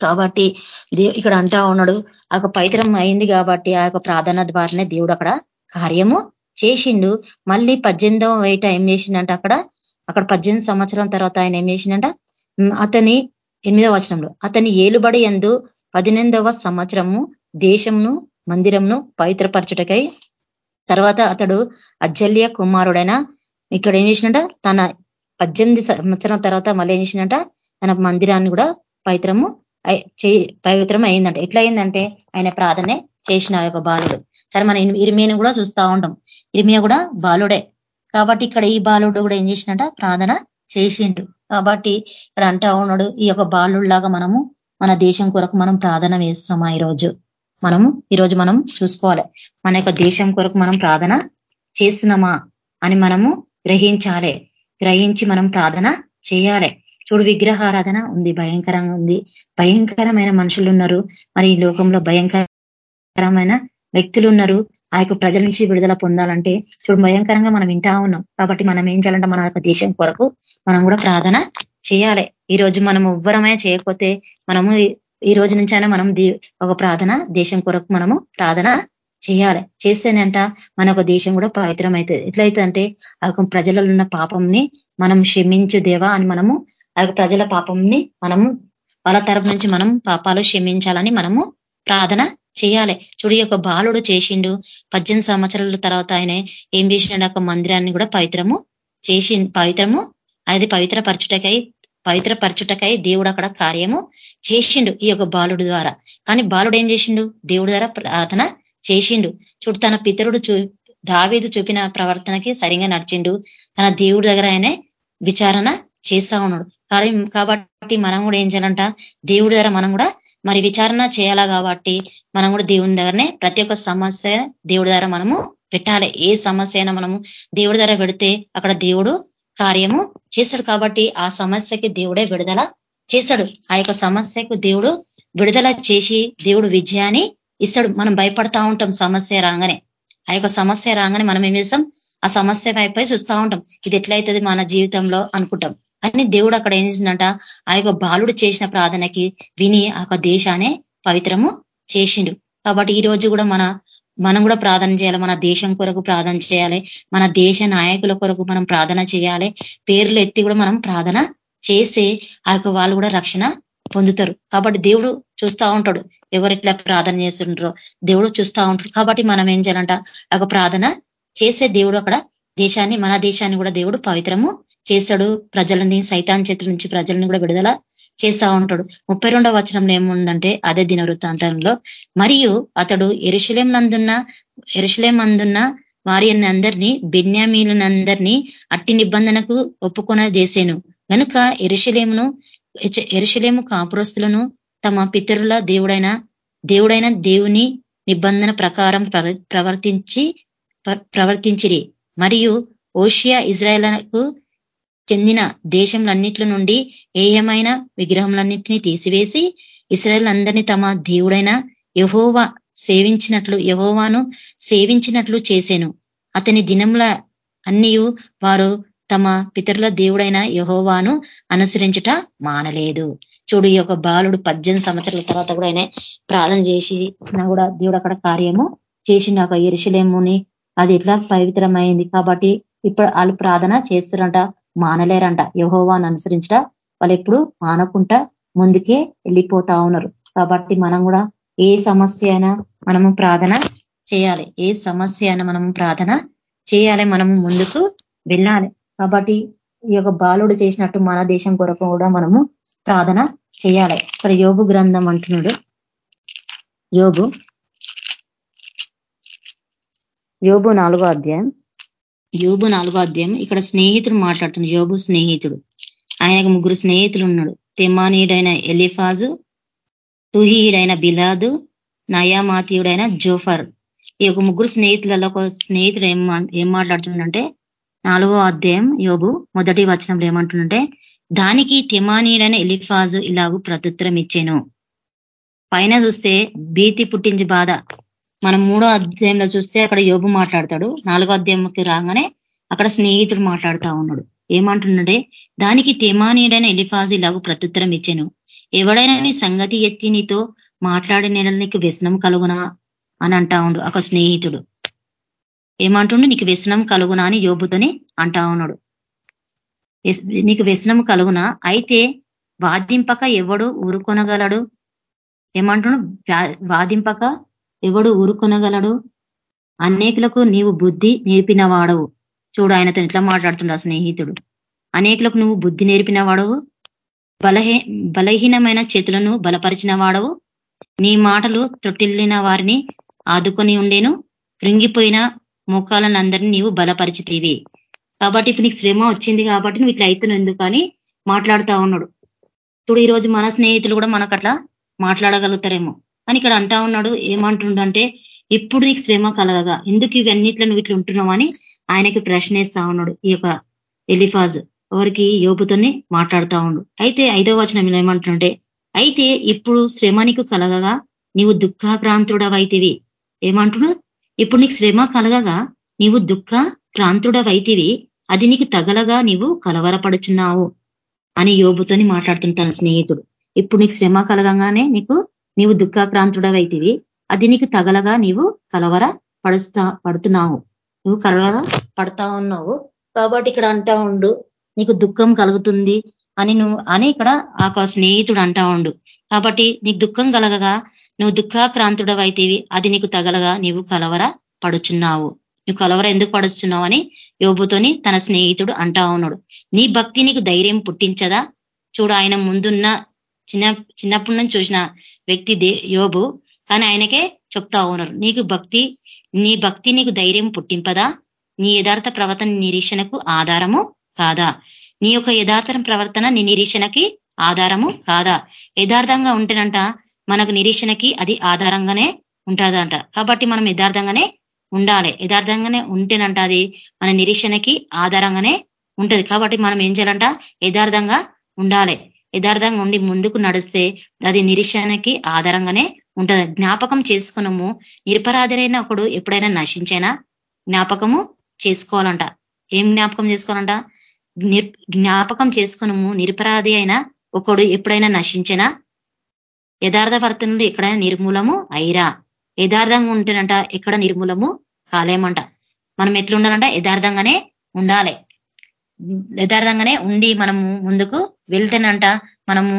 కాబట్టి ఇక్కడ అంటా ఉన్నాడు ఆ పవిత్రం అయింది కాబట్టి ఆ యొక్క ప్రార్థన ద్వారానే దేవుడు అక్కడ కార్యము చేసిండు. మళ్ళీ పద్దెనిమిదవ వేట ఏం చేసిండంట అక్కడ? అక్కడ పద్దెనిమిది సంవత్సరం తర్వాత ఆయన ఏం చేసిండంట? అతని ఎనిమిదవ వచనంలో అతని ఏలుబడి ఎందు పదినెనిమిదవ సంవత్సరము దేశంను మందిరంను పవిత్రపరచుటకై తర్వాత అతడు అజ్జల్య కుమారుడైన ఇక్కడ ఏం చేసినట తన పద్దెనిమిది సంవత్సరం తర్వాత మళ్ళీ ఏం చేసినట తన మందిరాన్ని కూడా పవిత్రము పవిత్రం అయిందంట. ఎట్లా అయిందంటే ఆయన ప్రార్థనే చేసిన యొక్క బాలుడు. సరే మన ఇరిమియను కూడా చూస్తా ఉంటాం. ఇరిమియ కూడా బాలుడే. కాబట్టి ఇక్కడ ఈ బాలుడు కూడా ఏం చేసినట ప్రార్థన చేసిండు. కాబట్టి ఇక్కడ అంటా ఉన్నాడు ఈ యొక్క బాలుడిలాగా మనము మన దేశం కొరకు మనం ప్రార్థన వేస్తున్నామా ఈరోజు. మనము ఈరోజు మనం చూసుకోవాలి. మన యొక్క దేశం కొరకు మనం ప్రార్థన చేస్తున్నామా అని మనము గ్రహించాలి. గ్రహించి మనం ప్రార్థన చేయాలి. చూడు విగ్రహారాధన ఉంది భయంకరంగా ఉంది. భయంకరమైన మనుషులు ఉన్నారు. మరి ఈ లోకంలో భయంకరమైన వ్యక్తులు ఉన్నారు. ఆ యొక్క ప్రజల నుంచి విడుదల పొందాలంటే చూడు భయంకరంగా మనం వింటా ఉన్నాం. కాబట్టి మనం ఏం చేయాలంటే మన యొక్క దేశం కొరకు మనం కూడా ప్రార్థన చేయాలి. ఈ రోజు మనం ఎవ్వరమే చేయకపోతే మనము ఈ రోజు నుంచైనా మనం ఒక ప్రార్థన దేశం కొరకు మనము ప్రార్థన చేయాలి. చేస్తేనంట మన ఒక దేశం కూడా పవిత్రం అవుతుంది ఎట్లయితే అంటే ఆ ప్రజలలో ఉన్న పాపంని మనం క్షమించు దేవా అని మనము అది ప్రజల పాపంని మనము వాళ్ళ తరపు నుంచి మనం పాపాలు క్షమించాలని మనము ప్రార్థన చేయాలి. చూడు యొక్క బాలుడు చేసిండు. పద్దెనిమిది సంవత్సరాల తర్వాత ఆయన ఏం చేసిండు? ఒక మందిరాన్ని కూడా పవిత్రము చేసి పవిత్రము అది పవిత్ర పరచుటకై పవిత్ర పరచుటకై దేవుడు అక్కడ కార్యము చేసిండు ఈ యొక్క బాలుడు ద్వారా. కానీ బాలుడు ఏం చేసిండు? దేవుడి ద్వారా ప్రార్థన చేసిండు. చూడు తన పితరుడు చూ దావీదు చూపిన ప్రవర్తనకి సరిగా నడిచిండు. తన దేవుడి దగ్గర ఆయనే విచారణ చేస్తా ఉన్నాడు కాబట్టి మనం కూడా ఏం చేయాలంట? దేవుడి ద్వారా మనం కూడా మరి విచారణ చేయాలా కాబట్టి మనం కూడా దేవుని దగ్గరనే ప్రతి ఒక్క సమస్య దేవుడి ద్వారా మనము పెట్టాలి. ఏ సమస్య అయినా మనము దేవుడి ద్వారా పెడితే అక్కడ దేవుడు కార్యము చేశాడు కాబట్టి ఆ సమస్యకి దేవుడే విడుదల చేశాడు ఆ యొక్క సమస్యకు దేవుడు విడుదల చేసి దేవుడు విజయాన్ని ఇస్తాడు. మనం భయపడతా ఉంటాం సమస్య రాగానే. ఆ యొక్క సమస్య రాగానే మనం ఏం చేస్తాం? ఆ సమస్య వైపై చూస్తూ ఉంటాం. ఇది ఎట్లయితుంది మన జీవితంలో అనుకుంటాం. కానీ దేవుడు అక్కడ ఏం చేసిందంట? ఆ యొక్క బాలుడు చేసిన ప్రార్థనకి విని ఆ దేశానే పవిత్రము చేసిండు. కాబట్టి ఈ రోజు కూడా మన మనం కూడా ప్రార్థన చేయాలి. మన దేశం కొరకు ప్రార్థన చేయాలి. మన దేశ నాయకుల కొరకు మనం ప్రార్థన చేయాలి. పేర్లు ఎత్తి కూడా మనం ప్రార్థన చేస్తే ఆ వాళ్ళు కూడా రక్షణ పొందుతారు. కాబట్టి దేవుడు చూస్తూ ఉంటాడు ఎవరు ప్రార్థన చేస్తుంటారో దేవుడు చూస్తూ ఉంటాడు. కాబట్టి మనం ఏం చేయాలంట? ఒక ప్రార్థన చేసే దేవుడు అక్కడ దేశాన్ని మన దేశాన్ని కూడా దేవుడు పవిత్రము చేస్తాడు. ప్రజలని సైతాన్ చేతుల నుంచి ప్రజలను కూడా విడుదల చేస్తా ఉంటాడు. ముప్పై రెండవ వచనంలో ఏముందంటే అదే దిన వృత్తాంతంలో మరియు అతడు ఎరుశలేం నందున్న ఎరుశలేం అందున్న వారి అందరినీ బెన్యామీలనందరినీ అట్టి నిబంధనకు ఒప్పుకొన చేశాను కనుక ఎరుశలేమును ఎరుశలేము కాపురస్తులను తమ పితరుల దేవుడైన దేవుడైన దేవుని నిబంధన ప్రకారం ప్రవర్తించి ప్రవర్తించిరి. మరియు ఓషియా ఇజ్రాయలకు చెందిన దేశంలన్నిట్ల నుండి ఏయమైన విగ్రహంలన్నింటినీ తీసివేసి ఇస్రాయల్ అందరినీ తమ దేవుడైన యహోవా సేవించినట్లు యహోవాను సేవించినట్లు చేశాను అతని దినంల అన్నియు వారు తమ పితరుల దేవుడైన యహోవాను అనుసరించుట మానలేదు. చూడు ఈ యొక్క బాలుడు పద్దెనిమిది సంవత్సరాల తర్వాత కూడా ఆయన ప్రార్థన చేసి కూడా దేవుడు అక్కడ కార్యము చేసిన ఒక ఎరుశలేముని అది ఎట్లా పవిత్రమైంది కాబట్టి ఇప్పుడు వాళ్ళు ప్రార్థన చేస్తారంట. మానలేరంట. యహోవాను అనుసరించట వాళ్ళు ఎప్పుడు మానకుంటా ముందుకే వెళ్ళిపోతా ఉన్నారు. కాబట్టి మనం కూడా ఏ సమస్య అయినా మనము ప్రార్థన చేయాలి. ఏ సమస్య అయినా మనము ప్రార్థన చేయాలి. మనము ముందుకు వెళ్ళాలి. కాబట్టి ఈ యొక్క బాలుడు చేసినట్టు మన దేశం కొరకు కూడా మనము ప్రార్థన చేయాలి. ఇక్కడ యోగు గ్రంథం అంటున్నాడు. యోగు యోగు నాలుగో అధ్యాయం. యోబు నాలుగో అధ్యాయం. ఇక్కడ స్నేహితుడు మాట్లాడుతున్నాడు. యోబు స్నేహితుడు. ఆయనకు ముగ్గురు స్నేహితులు ఉన్నాడు తెమానీయుడైన ఎలిఫాజు తుహీయుడైన బిలాదు నయామాతీయుడైన జోఫర్. ఈ యొక్క ముగ్గురు స్నేహితులలో ఒక స్నేహితుడు ఏం ఏం మాట్లాడుతుండంటే నాలుగో అధ్యాయం యోబు మొదటి వచనంలో ఏమంటుందంటే దానికి తెమానీయుడైన ఎలిఫాజు ఇలాగూ ప్రత్యుత్తరం ఇచ్చాను. పైన చూస్తే భీతి పుట్టించి బాధ మనం మూడో అధ్యాయంలో చూస్తే అక్కడ యోగు మాట్లాడతాడు. నాలుగో అధ్యాయంకి రాగానే అక్కడ స్నేహితుడు మాట్లాడుతా ఉన్నాడు. ఏమంటున్నాడే దానికి తెమానీడైన ఎలిఫాజ్ ఇలాగూ ప్రత్యుత్తరం ఇచ్చాను. ఎవడైనా నీ సంగతి ఎత్తి నీతో మాట్లాడిన నీకు వ్యసనం కలుగునా అని అంటా ఉండు ఒక స్నేహితుడు. ఏమంటుండు నీకు వ్యసనం కలుగునా అని యోబుతోని అంటా ఉన్నాడు. నీకు వ్యసనం కలుగునా? అయితే వాదింపక ఎవడు ఊరుకొనగలడు? ఏమంటుండు వాదింపక ఎవడు ఊరుకొనగలడు? అనేకులకు నీవు బుద్ధి నేర్పిన వాడవు చూడు ఆయనతో ఎట్లా మాట్లాడుతుండ స్నేహితుడు. అనేకులకు నువ్వు బుద్ధి నేర్పిన వాడవు బలహీ బలహీనమైన చేతులను బలపరిచిన వాడవు నీ మాటలు తొట్టిల్లిన వారిని ఆదుకొని ఉండేను. కృంగిపోయిన ముఖాలను అందరినీ నీవు బలపరిచితేవి. కాబట్టి ఇప్పుడు నీకు శ్రమ వచ్చింది కాబట్టి నువ్వు ఇట్లా అవుతున్నావు ఎందుకని మాట్లాడుతా ఉన్నాడు. ఇప్పుడు ఈరోజు మన స్నేహితులు కూడా మనకు అట్లా మాట్లాడగలుగుతారేమో. అని ఇక్కడ అంటా ఉన్నాడు. ఏమంటుండంటే ఇప్పుడు నీకు శ్రమ కలగగా? ఎందుకు ఇవన్నిట్లో నువ్వు ఇట్లా ఉంటున్నావు? అని ఆయనకి ప్రశ్నేస్తా ఉన్నాడు ఈ యొక్క ఎలిఫాజ్. ఎవరికి? యోపుతోనే మాట్లాడుతా ఉండు. అయితే ఐదో వచనం ఏమంటుంటే అయితే ఇప్పుడు శ్రమ నీకు కలగగా? నీవు దుఃఖక్రాంతుడవైతివి. ఏమంటున్నావు ఇప్పుడు నీకు శ్రమ కలగగా? నీవు దుఃఖ క్రాంతుడవైతివి అది నీకు తగలగా? నీవు కలవరపడుచున్నావు. అని యోబుతోని మాట్లాడుతున్న తన స్నేహితుడు. ఇప్పుడు నీకు శ్రమ కలగంగానే నీకు నీవు దుఃఖాక్రాంతుడవైతివి. అది నీకు తగలగా నీవు కలవర పడుస్తా పడుతున్నావు. నువ్వు కలవర పడతా ఉన్నావు. కాబట్టి ఇక్కడ అంటా ఉండు నీకు దుఃఖం కలుగుతుంది అని నువ్వు అని ఇక్కడ ఆ స్నేహితుడు అంటా ఉండు. కాబట్టి నీకు దుఃఖం కలగగా నువ్వు దుఃఖాక్రాంతుడవైతేవి. అది నీకు తగలగా నీవు కలవర పడుచున్నావు. నువ్వు కలవర ఎందుకు పడుచున్నావు అని యోబుతోని తన స్నేహితుడు అంటా ఉన్నాడు. నీ భక్తి నీకు ధైర్యం పుట్టించదా? చూడు ఆయన ముందున్న చిన్న చిన్నప్పటి నుంచి చూసిన వ్యక్తి దే యోబు. కానీ ఆయనకే చెప్తా ఉన్నారు నీకు భక్తి నీ భక్తి నీకు ధైర్యం పుట్టింపదా? నీ యథార్థ ప్రవర్తన నిరీక్షణకు ఆధారము కాదా? నీ యొక్క యథార్థ ప్రవర్తన నీ నిరీక్షణకి ఆధారము కాదా? యథార్థంగా ఉంటేనంట మనకు నిరీక్షణకి అది ఆధారంగానే ఉంటుందంట. కాబట్టి మనం యథార్థంగానే ఉండాలి. యథార్థంగానే ఉంటేనంట అది మన నిరీక్షణకి ఆధారంగానే ఉంటది. కాబట్టి మనం ఏం చేయాలంట? యథార్థంగా ఉండాలి. యథార్థంగా ఉండి ముందుకు నడిస్తే అది నిరీక్షణకి ఆధారంగానే ఉంటుంది. జ్ఞాపకం చేసుకున్నాము నిరపరాధులైన ఒకడు ఎప్పుడైనా నశించైనా? జ్ఞాపకము చేసుకోవాలంట. ఏం జ్ఞాపకం చేసుకోవాలంట? జ్ఞాపకం చేసుకున్నాము నిరపరాధి అయినా ఒకడు ఎప్పుడైనా నశించినా? యథార్థ వర్తనలు ఎక్కడైనా నిర్మూలము అయిరా? యథార్థంగా ఉంటేనంట ఎక్కడ నిర్మూలము కాలేమంట. మనం ఎట్లుండాలంట? యథార్థంగానే ఉండాలి. యథార్థంగానే ఉండి మనము ముందుకు వెళ్తేనంట మనము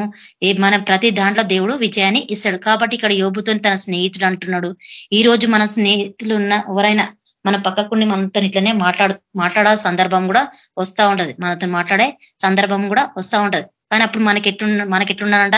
మన ప్రతి దాంట్లో దేవుడు విజయాన్ని ఇస్తాడు. కాబట్టి ఇక్కడ యోబుతో తన స్నేహితుడు అంటున్నాడు. ఈ రోజు మన స్నేహితులు ఉన్న ఎవరైనా మన పక్కకుండి మనతో ఇట్లనే మాట్లాడు మాట్లాడే సందర్భం కూడా వస్తూ ఉంటది. మనతో మాట్లాడే సందర్భం కూడా వస్తూ ఉంటది. కానీ అప్పుడు మనకి ఎట్లు మనకి ఎట్లున్నానంట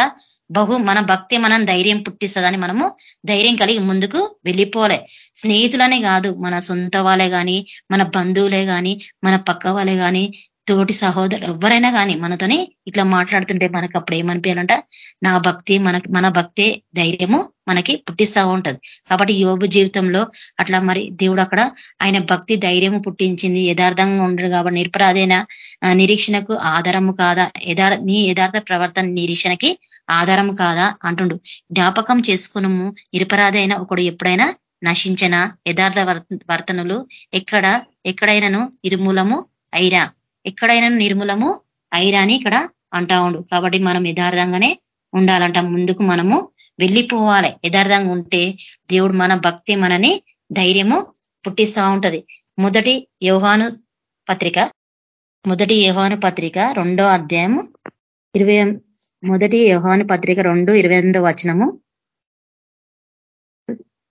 బహు మన భక్తి మనం ధైర్యం పుట్టిస్తుందని మనము ధైర్యం కలిగి ముందుకు వెళ్ళిపోలే స్నేహితులనే కాదు మన సొంత వాళ్ళే కానీ మన బంధువులే కానీ మన పక్క వాళ్ళే కానీ తోటి సహోదరు ఎవరైనా కానీ మనతోని ఇట్లా మాట్లాడుతుంటే మనకు అప్పుడు ఏమనిపించాలంట నా భక్తి మనకి మన భక్తే ధైర్యము మనకి పుట్టిస్తా ఉంటది. కాబట్టి యోగు జీవితంలో అట్లా మరి దేవుడు అక్కడ ఆయన భక్తి ధైర్యము పుట్టించింది. యథార్థంగా ఉండడు కాబట్టి నిరపరాధైన నిరీక్షణకు ఆధారము కాదా? యథార్ నీ యథార్థ ప్రవర్తన నిరీక్షణకి ఆధారము కాదా? అంటుండు. జ్ఞాపకం చేసుకునము నిరపరాధైన ఒకడు ఎప్పుడైనా నశించిన? యథార్థ వర్తనులు ఎక్కడ ఎక్కడైనాను? నిర్మూలము అయిరా ఎక్కడైనా నిర్మూలము ఐరాని ఇక్కడ అంటా ఉండు. కాబట్టి మనం యథార్థంగానే ఉండాలంట. ముందుకు మనము వెళ్ళిపోవాలి. యథార్థంగా ఉంటే దేవుడు మన భక్తి మనని ధైర్యము పుట్టిస్తూ ఉంటది. మొదటి యోహాను పత్రిక మొదటి యోహాను పత్రిక రెండో అధ్యాయము ఇరవై మొదటి యోహాను పత్రిక రెండు ఇరవై ఎనిమిదో వచనము.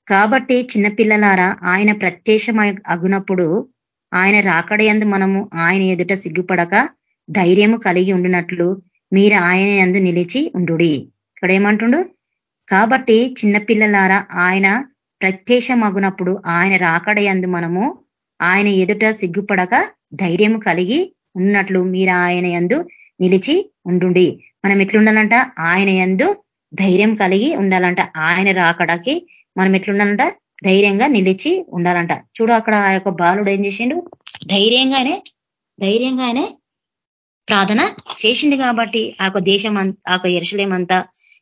కాబట్టి చిన్నపిల్లలారా ఆయన ప్రత్యక్షమై అగునప్పుడు ఆయన రాకడయందు మనము ఆయన ఎదుట సిగ్గుపడక ధైర్యము కలిగి ఉండినట్లు మీరు ఆయన ఎందు నిలిచి ఉండు ఇక్కడ ఏమంటుండు? కాబట్టి చిన్నపిల్లలారా ఆయన ప్రత్యక్షమగునప్పుడు ఆయన రాకడయందు మనము ఆయన ఎదుట సిగ్గుపడక ధైర్యము కలిగి ఉన్నట్లు మీరు ఆయన ఎందు నిలిచి ఉండు మనం ఎట్లుండాలంట? ఆయన ఎందు ధైర్యం కలిగి ఉండాలంట. ఆయన రాకడకి మనం ఎట్లుండాలంట? ధైర్యంగా నిలిచి ఉండాలంట. చూడు అక్కడ ఆ యొక్క బాలుడు ఏం చేసిండు? ధైర్యంగానే ధైర్యంగానే ప్రార్థన చేసిండు కాబట్టి ఆ యొక్క దేశం ఆ యొక్క ఎరసలేమంతా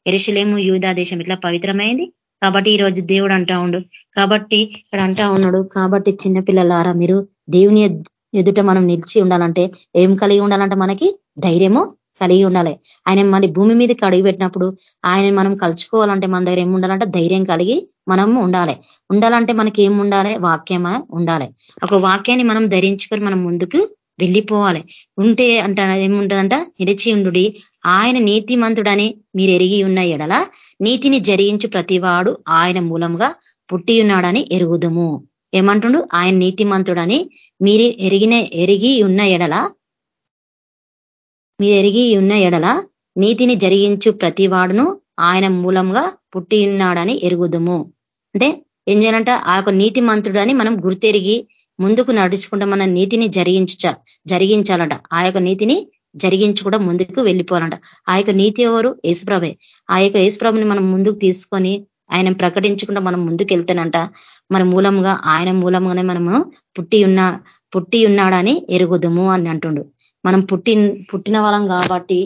ఎరసలేము యూదా దేశం ఇట్లా పవిత్రమైంది. కాబట్టి ఈ రోజు దేవుడు అంటా ఉండు. కాబట్టి ఇక్కడ అంటా ఉన్నాడు కాబట్టి చిన్నపిల్లలారా మీరు దేవుని ఎదుట మనం నిలిచి ఉండాలంటే ఏం కలిగి ఉండాలంటే మనకి ధైర్యము కలిగి ఉండాలి. ఆయన మన భూమి మీదకి అడుగు పెట్టినప్పుడు ఆయన మనం కలుచుకోవాలంటే మన దగ్గర ఏముండాలంటే ధైర్యం కలిగి మనం ఉండాలి. ఉండాలంటే మనకి ఏం ఉండాలి? వాక్యమా ఉండాలి. ఒక వాక్యాన్ని మనం ధరించుకొని మనం ముందుకు వెళ్ళిపోవాలి. ఉంటే అంట ఏముంటుందంట? నిలిచి ఉండు ఆయన నీతిమంతుడని మీరు ఎరిగి ఉన్న ఎడల నీతిని జరిగించు ప్రతివాడు ఆయన మూలంగా పుట్టి ఉన్నాడని ఎరుగుదము. ఏమంటుండు? ఆయన నీతిమంతుడని మీరు ఎరిగిన ఎరిగి ఉన్న ఎడల మీరు ఎరిగి ఉన్న ఎడల నీతిని జరిగించు ప్రతివాడును ఆయన మూలంగా పుట్టి ఉన్నాడని ఎరుగుదము. అంటే ఏం చేయాలంట? ఆ యొక్క నీతి మంత్రుడని మనం గుర్తెరిగి ముందుకు నడుచుకుంటే మన నీతిని జరిగించ జరిగించాలంట. ఆ యొక్క నీతిని జరిగించి కూడా ముందుకు వెళ్ళిపోవాలంట. ఆ యొక్క నీతి ఎవరు? యేసుప్రభే. ఆ యొక్క యేసుప్రభుని మనం ముందుకు తీసుకొని ఆయన ప్రకటించకుండా మనం ముందుకు వెళ్తేనంట మన మూలంగా ఆయన మూలంగానే మనము పుట్టి ఉన్న పుట్టి ఉన్నాడని ఎరుగుదము అని అంటుండు. మనం పుట్టి పుట్టిన వాళ్ళం కాబట్టి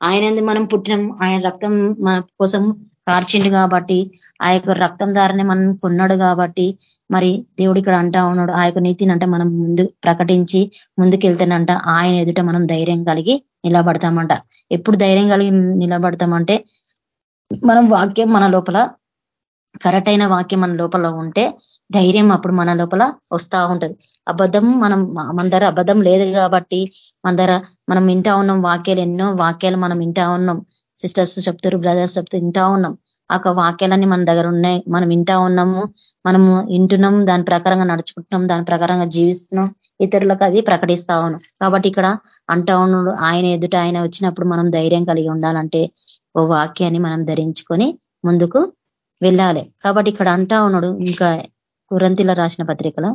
ఆయన మనం పుట్టినం ఆయన రక్తం మన కోసం కార్చిండు కాబట్టి ఆ యొక్క రక్తం ద్వారానే మనం కొన్నాడు కాబట్టి మరి దేవుడు ఇక్కడ అంటా ఉన్నాడు ఆ యొక్క నీతిని అంటే మనం ముందు ప్రకటించి ముందుకెళ్తేనంట ఆయన ఎదుట మనం ధైర్యం కలిగి నిలబడతామంట. ఎప్పుడు ధైర్యం కలిగి నిలబడతామంటే మనం వాక్యం మన లోపల కరెక్ట్ అయిన వాక్యం మన లోపల ఉంటే ధైర్యం అప్పుడు మన లోపల వస్తా ఉంటది. అబద్ధం మనం మన దగ్గర అబద్ధం లేదు కాబట్టి మన దగ్గర మనం వింటా ఉన్నాం వాక్యాలు ఎన్నో వాక్యాలు మనం వింటా ఉన్నాం. సిస్టర్స్ చెప్తారు బ్రదర్స్ చెప్తూ వింటా ఉన్నాం. ఆ వాక్యాలన్నీ మన దగ్గర ఉన్నాయి. మనం వింటా ఉన్నాము మనము వింటున్నాం దాని ప్రకారంగా నడుచుకుంటున్నాం దాని ప్రకారంగా జీవిస్తున్నాం ఇతరులకు అది ప్రకటిస్తా ఉన్నాం. కాబట్టి ఇక్కడ అంటా ఉన్నాడు ఆయన ఎదుట ఆయన వచ్చినప్పుడు మనం ధైర్యం కలిగి ఉండాలంటే ఓ వాక్యాన్ని మనం ధరించుకొని ముందుకు వెళ్ళాలి. కాబట్టి ఇక్కడ అంటా ఉన్నాడు ఇంకా కురంతిలో రాసిన పత్రికలో.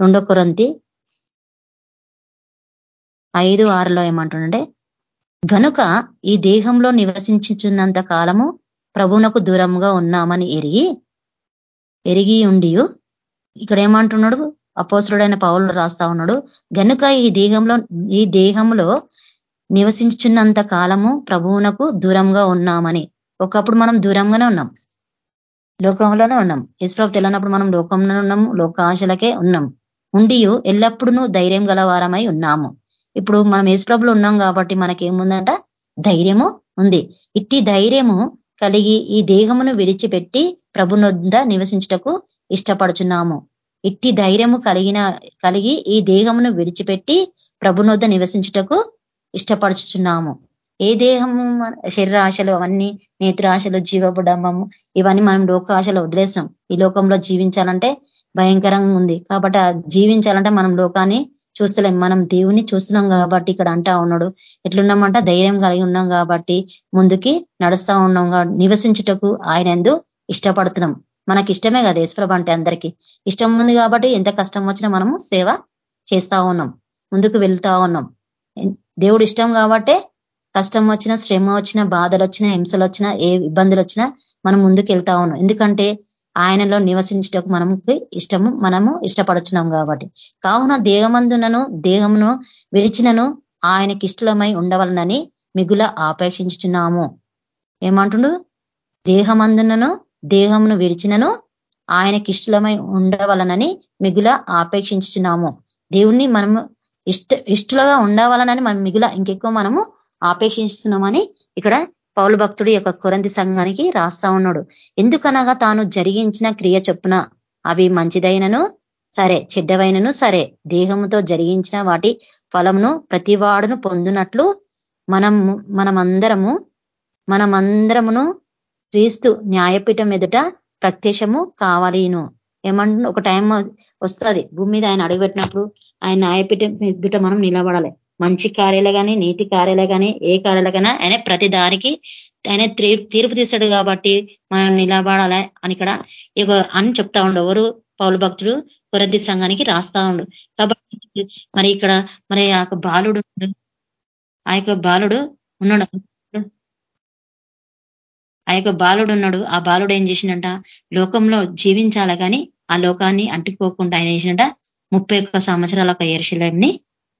రెండో కురంతి ఐదు ఆరులో ఏమంటుండే గనుక ఈ దేహంలో నివసించుచున్నంత కాలము ప్రభునకు దూరంగా ఉన్నామని ఎరిగి ఎరిగి ఉండి ఇక్కడ ఏమంటున్నాడు? అపోసుడైన పౌరులు రాస్తా ఉన్నాడు గనుక ఈ దేహంలో ఈ దేహంలో నివసించుచున్నంత కాలము ప్రభువునకు దూరంగా ఉన్నామని. ఒకప్పుడు మనం దూరంగానే ఉన్నాం. లోకంలోనే ఉన్నాం. యశ్వరావు తెలియనప్పుడు మనం లోకంలోనే ఉన్నాము లోకాశలకే ఉన్నాం. ఉండి ఎల్లప్పుడూ ధైర్యం గలవారమై ఉన్నాము. ఇప్పుడు మనం యేసుప్రభులు ఉన్నాం కాబట్టి మనకేముందంట? ధైర్యము ఉంది. ఇట్టి ధైర్యము కలిగి ఈ దేహమును విడిచిపెట్టి ప్రభునొద్ద నివసించుటకు ఇష్టపడుచున్నాము. ఇట్టి ధైర్యము కలిగిన కలిగి ఈ దేహమును విడిచిపెట్టి ప్రభునొద్ద నివసించుటకు ఇష్టపడుచున్నాము. ఏ దేహము శరీరాశలు అవన్నీ నేత్రాశలు జీవబడమము ఇవన్నీ మనం లోకాశలు వదిలేసాం ఈ లోకంలో జీవించాలంటే భయంకరంగా ఉంది. కాబట్టి జీవించాలంటే మనం లోకాన్ని చూస్తలేం. మనం దేవుని చూస్తున్నాం కాబట్టి ఇక్కడ అంటా ఉన్నాడు. ఎట్లున్నామంట ధైర్యం కలిగి ఉన్నాం కాబట్టి ముందుకి నడుస్తా ఉన్నాం నివసించుటకు ఆయన ఎందు ఇష్టపడుతున్నాం. మనకి ఇష్టమే కదా యేసుప్రభ అంటే అందరికీ. ఇష్టం ఉంది కాబట్టి ఎంత కష్టం వచ్చినా మనము సేవ చేస్తా ఉన్నాం. ముందుకు వెళ్తా ఉన్నాం. దేవుడు ఇష్టం కాబట్టే కష్టం వచ్చినా శ్రమ వచ్చినా బాధలు వచ్చినా హింసలు వచ్చినా ఏ ఇబ్బందులు వచ్చినా మనం ముందుకు వెళ్తా ఉన్నాం. ఎందుకంటే ఆయనలో నివసించటకు మనకి ఇష్టము మనము ఇష్టపడుచున్నాం కాబట్టి. కావున దేహమందునను దేహమును విడిచినను ఆయనకి ఇష్టమై ఉండవలనని మిగుల ఆపేక్షించుతున్నాము ఏమంటుండు? దేహమందునను దేహమును విడిచినను ఆయనకి ఇష్టమై ఉండవలనని మిగుల ఆపేక్షించుతున్నాము దేవుణ్ణి మనము ఇష్ట ఇష్టలుగా ఉండవాలనని మనం మిగుల ఇంకెక్కువ మనము ఆపేక్షిస్తున్నామని ఇక్కడ పౌలు భక్తుడు యొక్క కొరంది సంఘానికి రాస్తా ఉన్నాడు. ఎందుకనగా తాను జరిగించిన క్రియ చొప్పున అవి మంచిదైనను సరే చెడ్డవైనను సరే దేహముతో జరిగించిన వాటి ఫలమును ప్రతివాడును పొందునట్లు మనం మనమందరము మనమందరమును క్రీస్తు న్యాయపీఠం ఎదుట ప్రత్యక్షము కావాలిను. ఏమంటు ఒక టైం వస్తుంది. భూమి మీద ఆయన అడుగుపెట్టినప్పుడు ఆయన న్యాయపీఠం ఎదుట మనం నిలబడాలి. మంచి కార్యాలు కానీ నీతి కార్యాలే కానీ ఏ కార్యాలకైనా ఆయన ప్రతి దానికి ఆయన తీర్పు తీస్తాడు కాబట్టి మనం నిలబడాలి అని ఇక్కడ అని చెప్తా ఉండు. ఎవరు? పౌలు భక్తుడు కొరంతి సంఘానికి రాస్తా ఉండు. కాబట్టి మరి ఇక్కడ మరి ఆ బాలుడు ఆ యొక్క బాలుడు ఉన్నాడు. ఆ యొక్క బాలుడు ఉన్నాడు. ఆ బాలుడు ఏం చేసిండంట? లోకంలో జీవించాల కానీ ఆ లోకాన్ని అంటుకోకుండా ఆయన చేసినట ముప్పై ఒక్క సంవత్సరాల ఒక ఎరుశలంని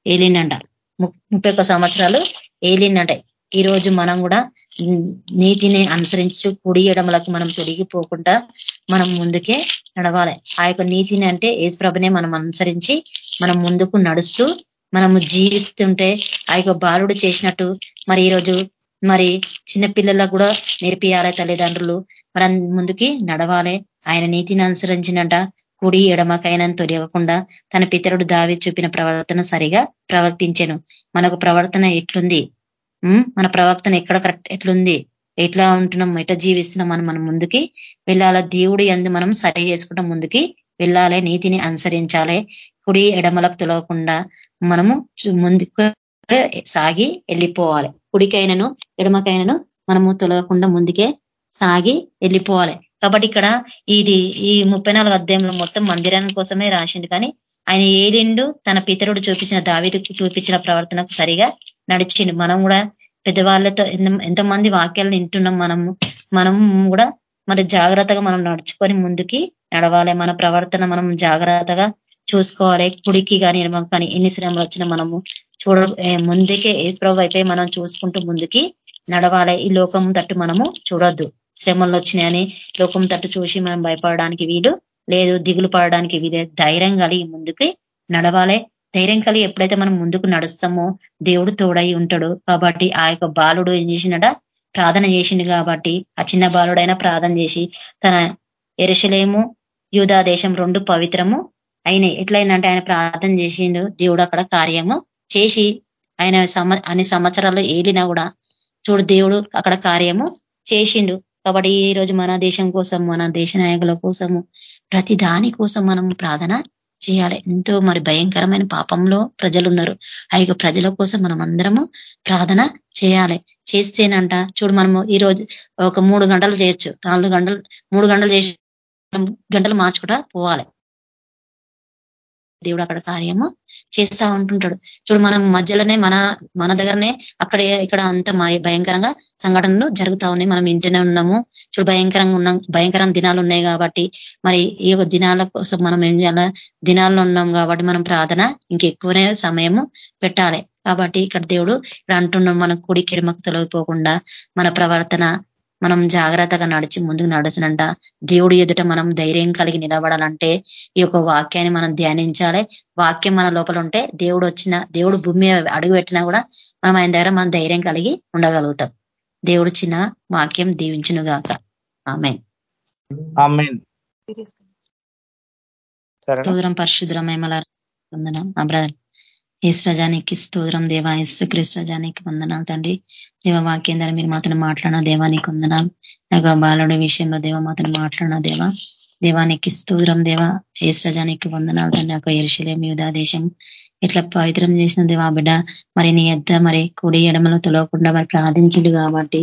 ఏలిండంట. ముప్పై ఒక్క సంవత్సరాలు ఏలిండంట ఈ రోజు మనం కూడా నీతిని అనుసరించు కుడి ఎడమలకు మనం తొలగిపోకుండా మనం ముందుకే నడవాలి. ఆ యొక్క నీతిని అంటే ఏసుప్రభనే మనం అనుసరించి మనం ముందుకు నడుస్తూ మనము జీవిస్తుంటే ఆ యొక్క బాలుడు చేసినట్టు మరి ఈరోజు మరి చిన్నపిల్లలకు కూడా నేర్పియాలి తల్లిదండ్రులు. మనం ముందుకి నడవాలి. ఆయన నీతిని అనుసరించినట కుడి ఎడమకైనా తొలగకుండా తన పితరుడు దావి చూపిన ప్రవర్తన సరిగా ప్రవర్తించాను. మనకు ప్రవర్తన ఎట్లుంది? మన ప్రవర్తన ఎక్కడ కరెక్ట్ ఎట్లుంది? ఎట్లా ఉంటున్నాం? ఎట్లా జీవిస్తున్నాం? మనం మనం ముందుకి వెళ్ళాలా. దేవుడు ఎందు మనం సరి చేసుకుంటాం ముందుకి వెళ్ళాలి నీతిని అనుసరించాలి. కుడి ఎడమలకు తొలగకుండా మనము ముందుకు సాగి వెళ్ళిపోవాలి. కుడికైనను ఎడమకైనను మనము తొలగకుండా ముందుకే సాగి వెళ్ళిపోవాలి. కాబట్టి ఇక్కడ ఇది ఈ ముప్పై నాలుగు అధ్యాయంలో మొత్తం మందిరాన్ని కోసమే రాసిండు. కానీ ఆయన ఏలిండు తన పితరుడు చూపించిన దావిదికి చూపించిన ప్రవర్తనకు సరిగా నడిచిండు. మనం కూడా పెద్దవాళ్ళతో ఎంతమంది వాక్యాలను వింటున్నాం మనము మనం కూడా మరి జాగ్రత్తగా మనం నడుచుకొని ముందుకి నడవాలి. మన ప్రవర్తన మనం జాగ్రత్తగా చూసుకోవాలి. కుడికి కానీ ఎడమ కానీ ఎన్ని శ్రమలు వచ్చినా మనము చూడ ముందుకే ఏ ప్రభు అయితే మనం చూసుకుంటూ ముందుకి నడవాలి. ఈ లోకం తట్టు మనము చూడొద్దు. శ్రమలు వచ్చినాయని లోకం తట్టు చూసి మనం భయపడడానికి వీలు లేదు. దిగులు పడడానికి వీలే. ధైర్యం కలిగి ముందుకి నడవాలి. ధైర్యం కలిగి ఎప్పుడైతే మనం ముందుకు నడుస్తామో దేవుడు తోడై ఉంటాడు. కాబట్టి ఆ యొక్క బాలుడు ఏం చేసినట ప్రార్థన చేసిండు కాబట్టి ఆ చిన్న బాలుడైనా ప్రార్థన చేసి తన ఎరుసలేము యూదా దేశం రెండు పవిత్రము అయినాయి. ఎట్లయిందంటే ఆయన ప్రార్థన చేసిండు. దేవుడు అక్కడ కార్యము చేసి ఆయన అన్ని సంవత్సరాలు ఏలినా కూడా చూడు దేవుడు అక్కడ కార్యము చేసిండు. కాబట్టి ఈ రోజు మన దేశం కోసం మన దేశ నాయకుల కోసము ప్రతి దాని కోసం మనం ప్రార్థన చేయాలి. ఎంతో మరి భయంకరమైన పాపంలో ప్రజలు ఉన్నారు ఆ యొక్క ప్రజల కోసం మనం అందరము ప్రార్థన చేయాలి. చేస్తేనంట చూడు మనము ఈ రోజు ఒక మూడు గంటలు చేయొచ్చు. నాలుగు గంటలు మూడు గంటలు చేసి గంటలు మార్చుకుంటా పోవాలి. దేవుడు అక్కడ కార్యము చేస్తా ఉంటుంటాడు. చూడు మనం మధ్యలోనే మన మన దగ్గరనే అక్కడ ఇక్కడ అంత భయంకరంగా సంఘటనలు జరుగుతా ఉన్నాయి. మనం ఇంటనే ఉన్నాము. చూడు భయంకరంగా ఉన్నాం. భయంకరం దినాలు ఉన్నాయి కాబట్టి మరి ఈ దినాల కోసం మనం ఏం చేయాలి? దినాల్లో ఉన్నాం కాబట్టి మనం ప్రార్థన ఇంకెక్కువనే సమయము పెట్టాలి. కాబట్టి ఇక్కడ దేవుడు ఇక్కడ అంటున్నాం మన కుడి కిరిమకు తొలగిపోకుండా మన ప్రవర్తన మనం జాగ్రత్తగా నడిచి ముందుకు నడచనంట దేవుడు ఎదుట మనం ధైర్యం కలిగి నిలబడాలంటే ఈ యొక్క వాక్యాన్ని మనం ధ్యానించాలి. వాక్యం మన లోపల ఉంటే దేవుడు వచ్చిన దేవుడు భూమి అడుగు పెట్టినా కూడా మనం ఆయన దగ్గర మనం ధైర్యం కలిగి ఉండగలుగుతాం. దేవుడు చిన్న వాక్యం దీవించును గాక. ఆమె స్తోత్రం పరిశుద్రమేమల వందన బ్రదర్. ఈశ్రజానికి స్తోత్రం. దేవా ఇసు క్రిస్రజానికి వందనాలు తండ్రి. దేవ వాక్యం ద్వారా మీరు మాత్రం మాట్లాడిన దేవానికి వందనాలు. నాకు బాలుడి విషయంలో దేవ మాత్రం మాట్లాడిన దేవా. దేవానికి స్తోత్రం. దేవ రజానికి వందనాలు తండ్రి. ఒక ఎరుశలేం యూదా దేశం ఇట్లా పవిత్రం చేసిన దేవా బిడ్డ. మరి నీ ఎద్ద మరి కుడి ఎడమలో తొలగకుండా మరి ప్రార్థించిండు కాబట్టి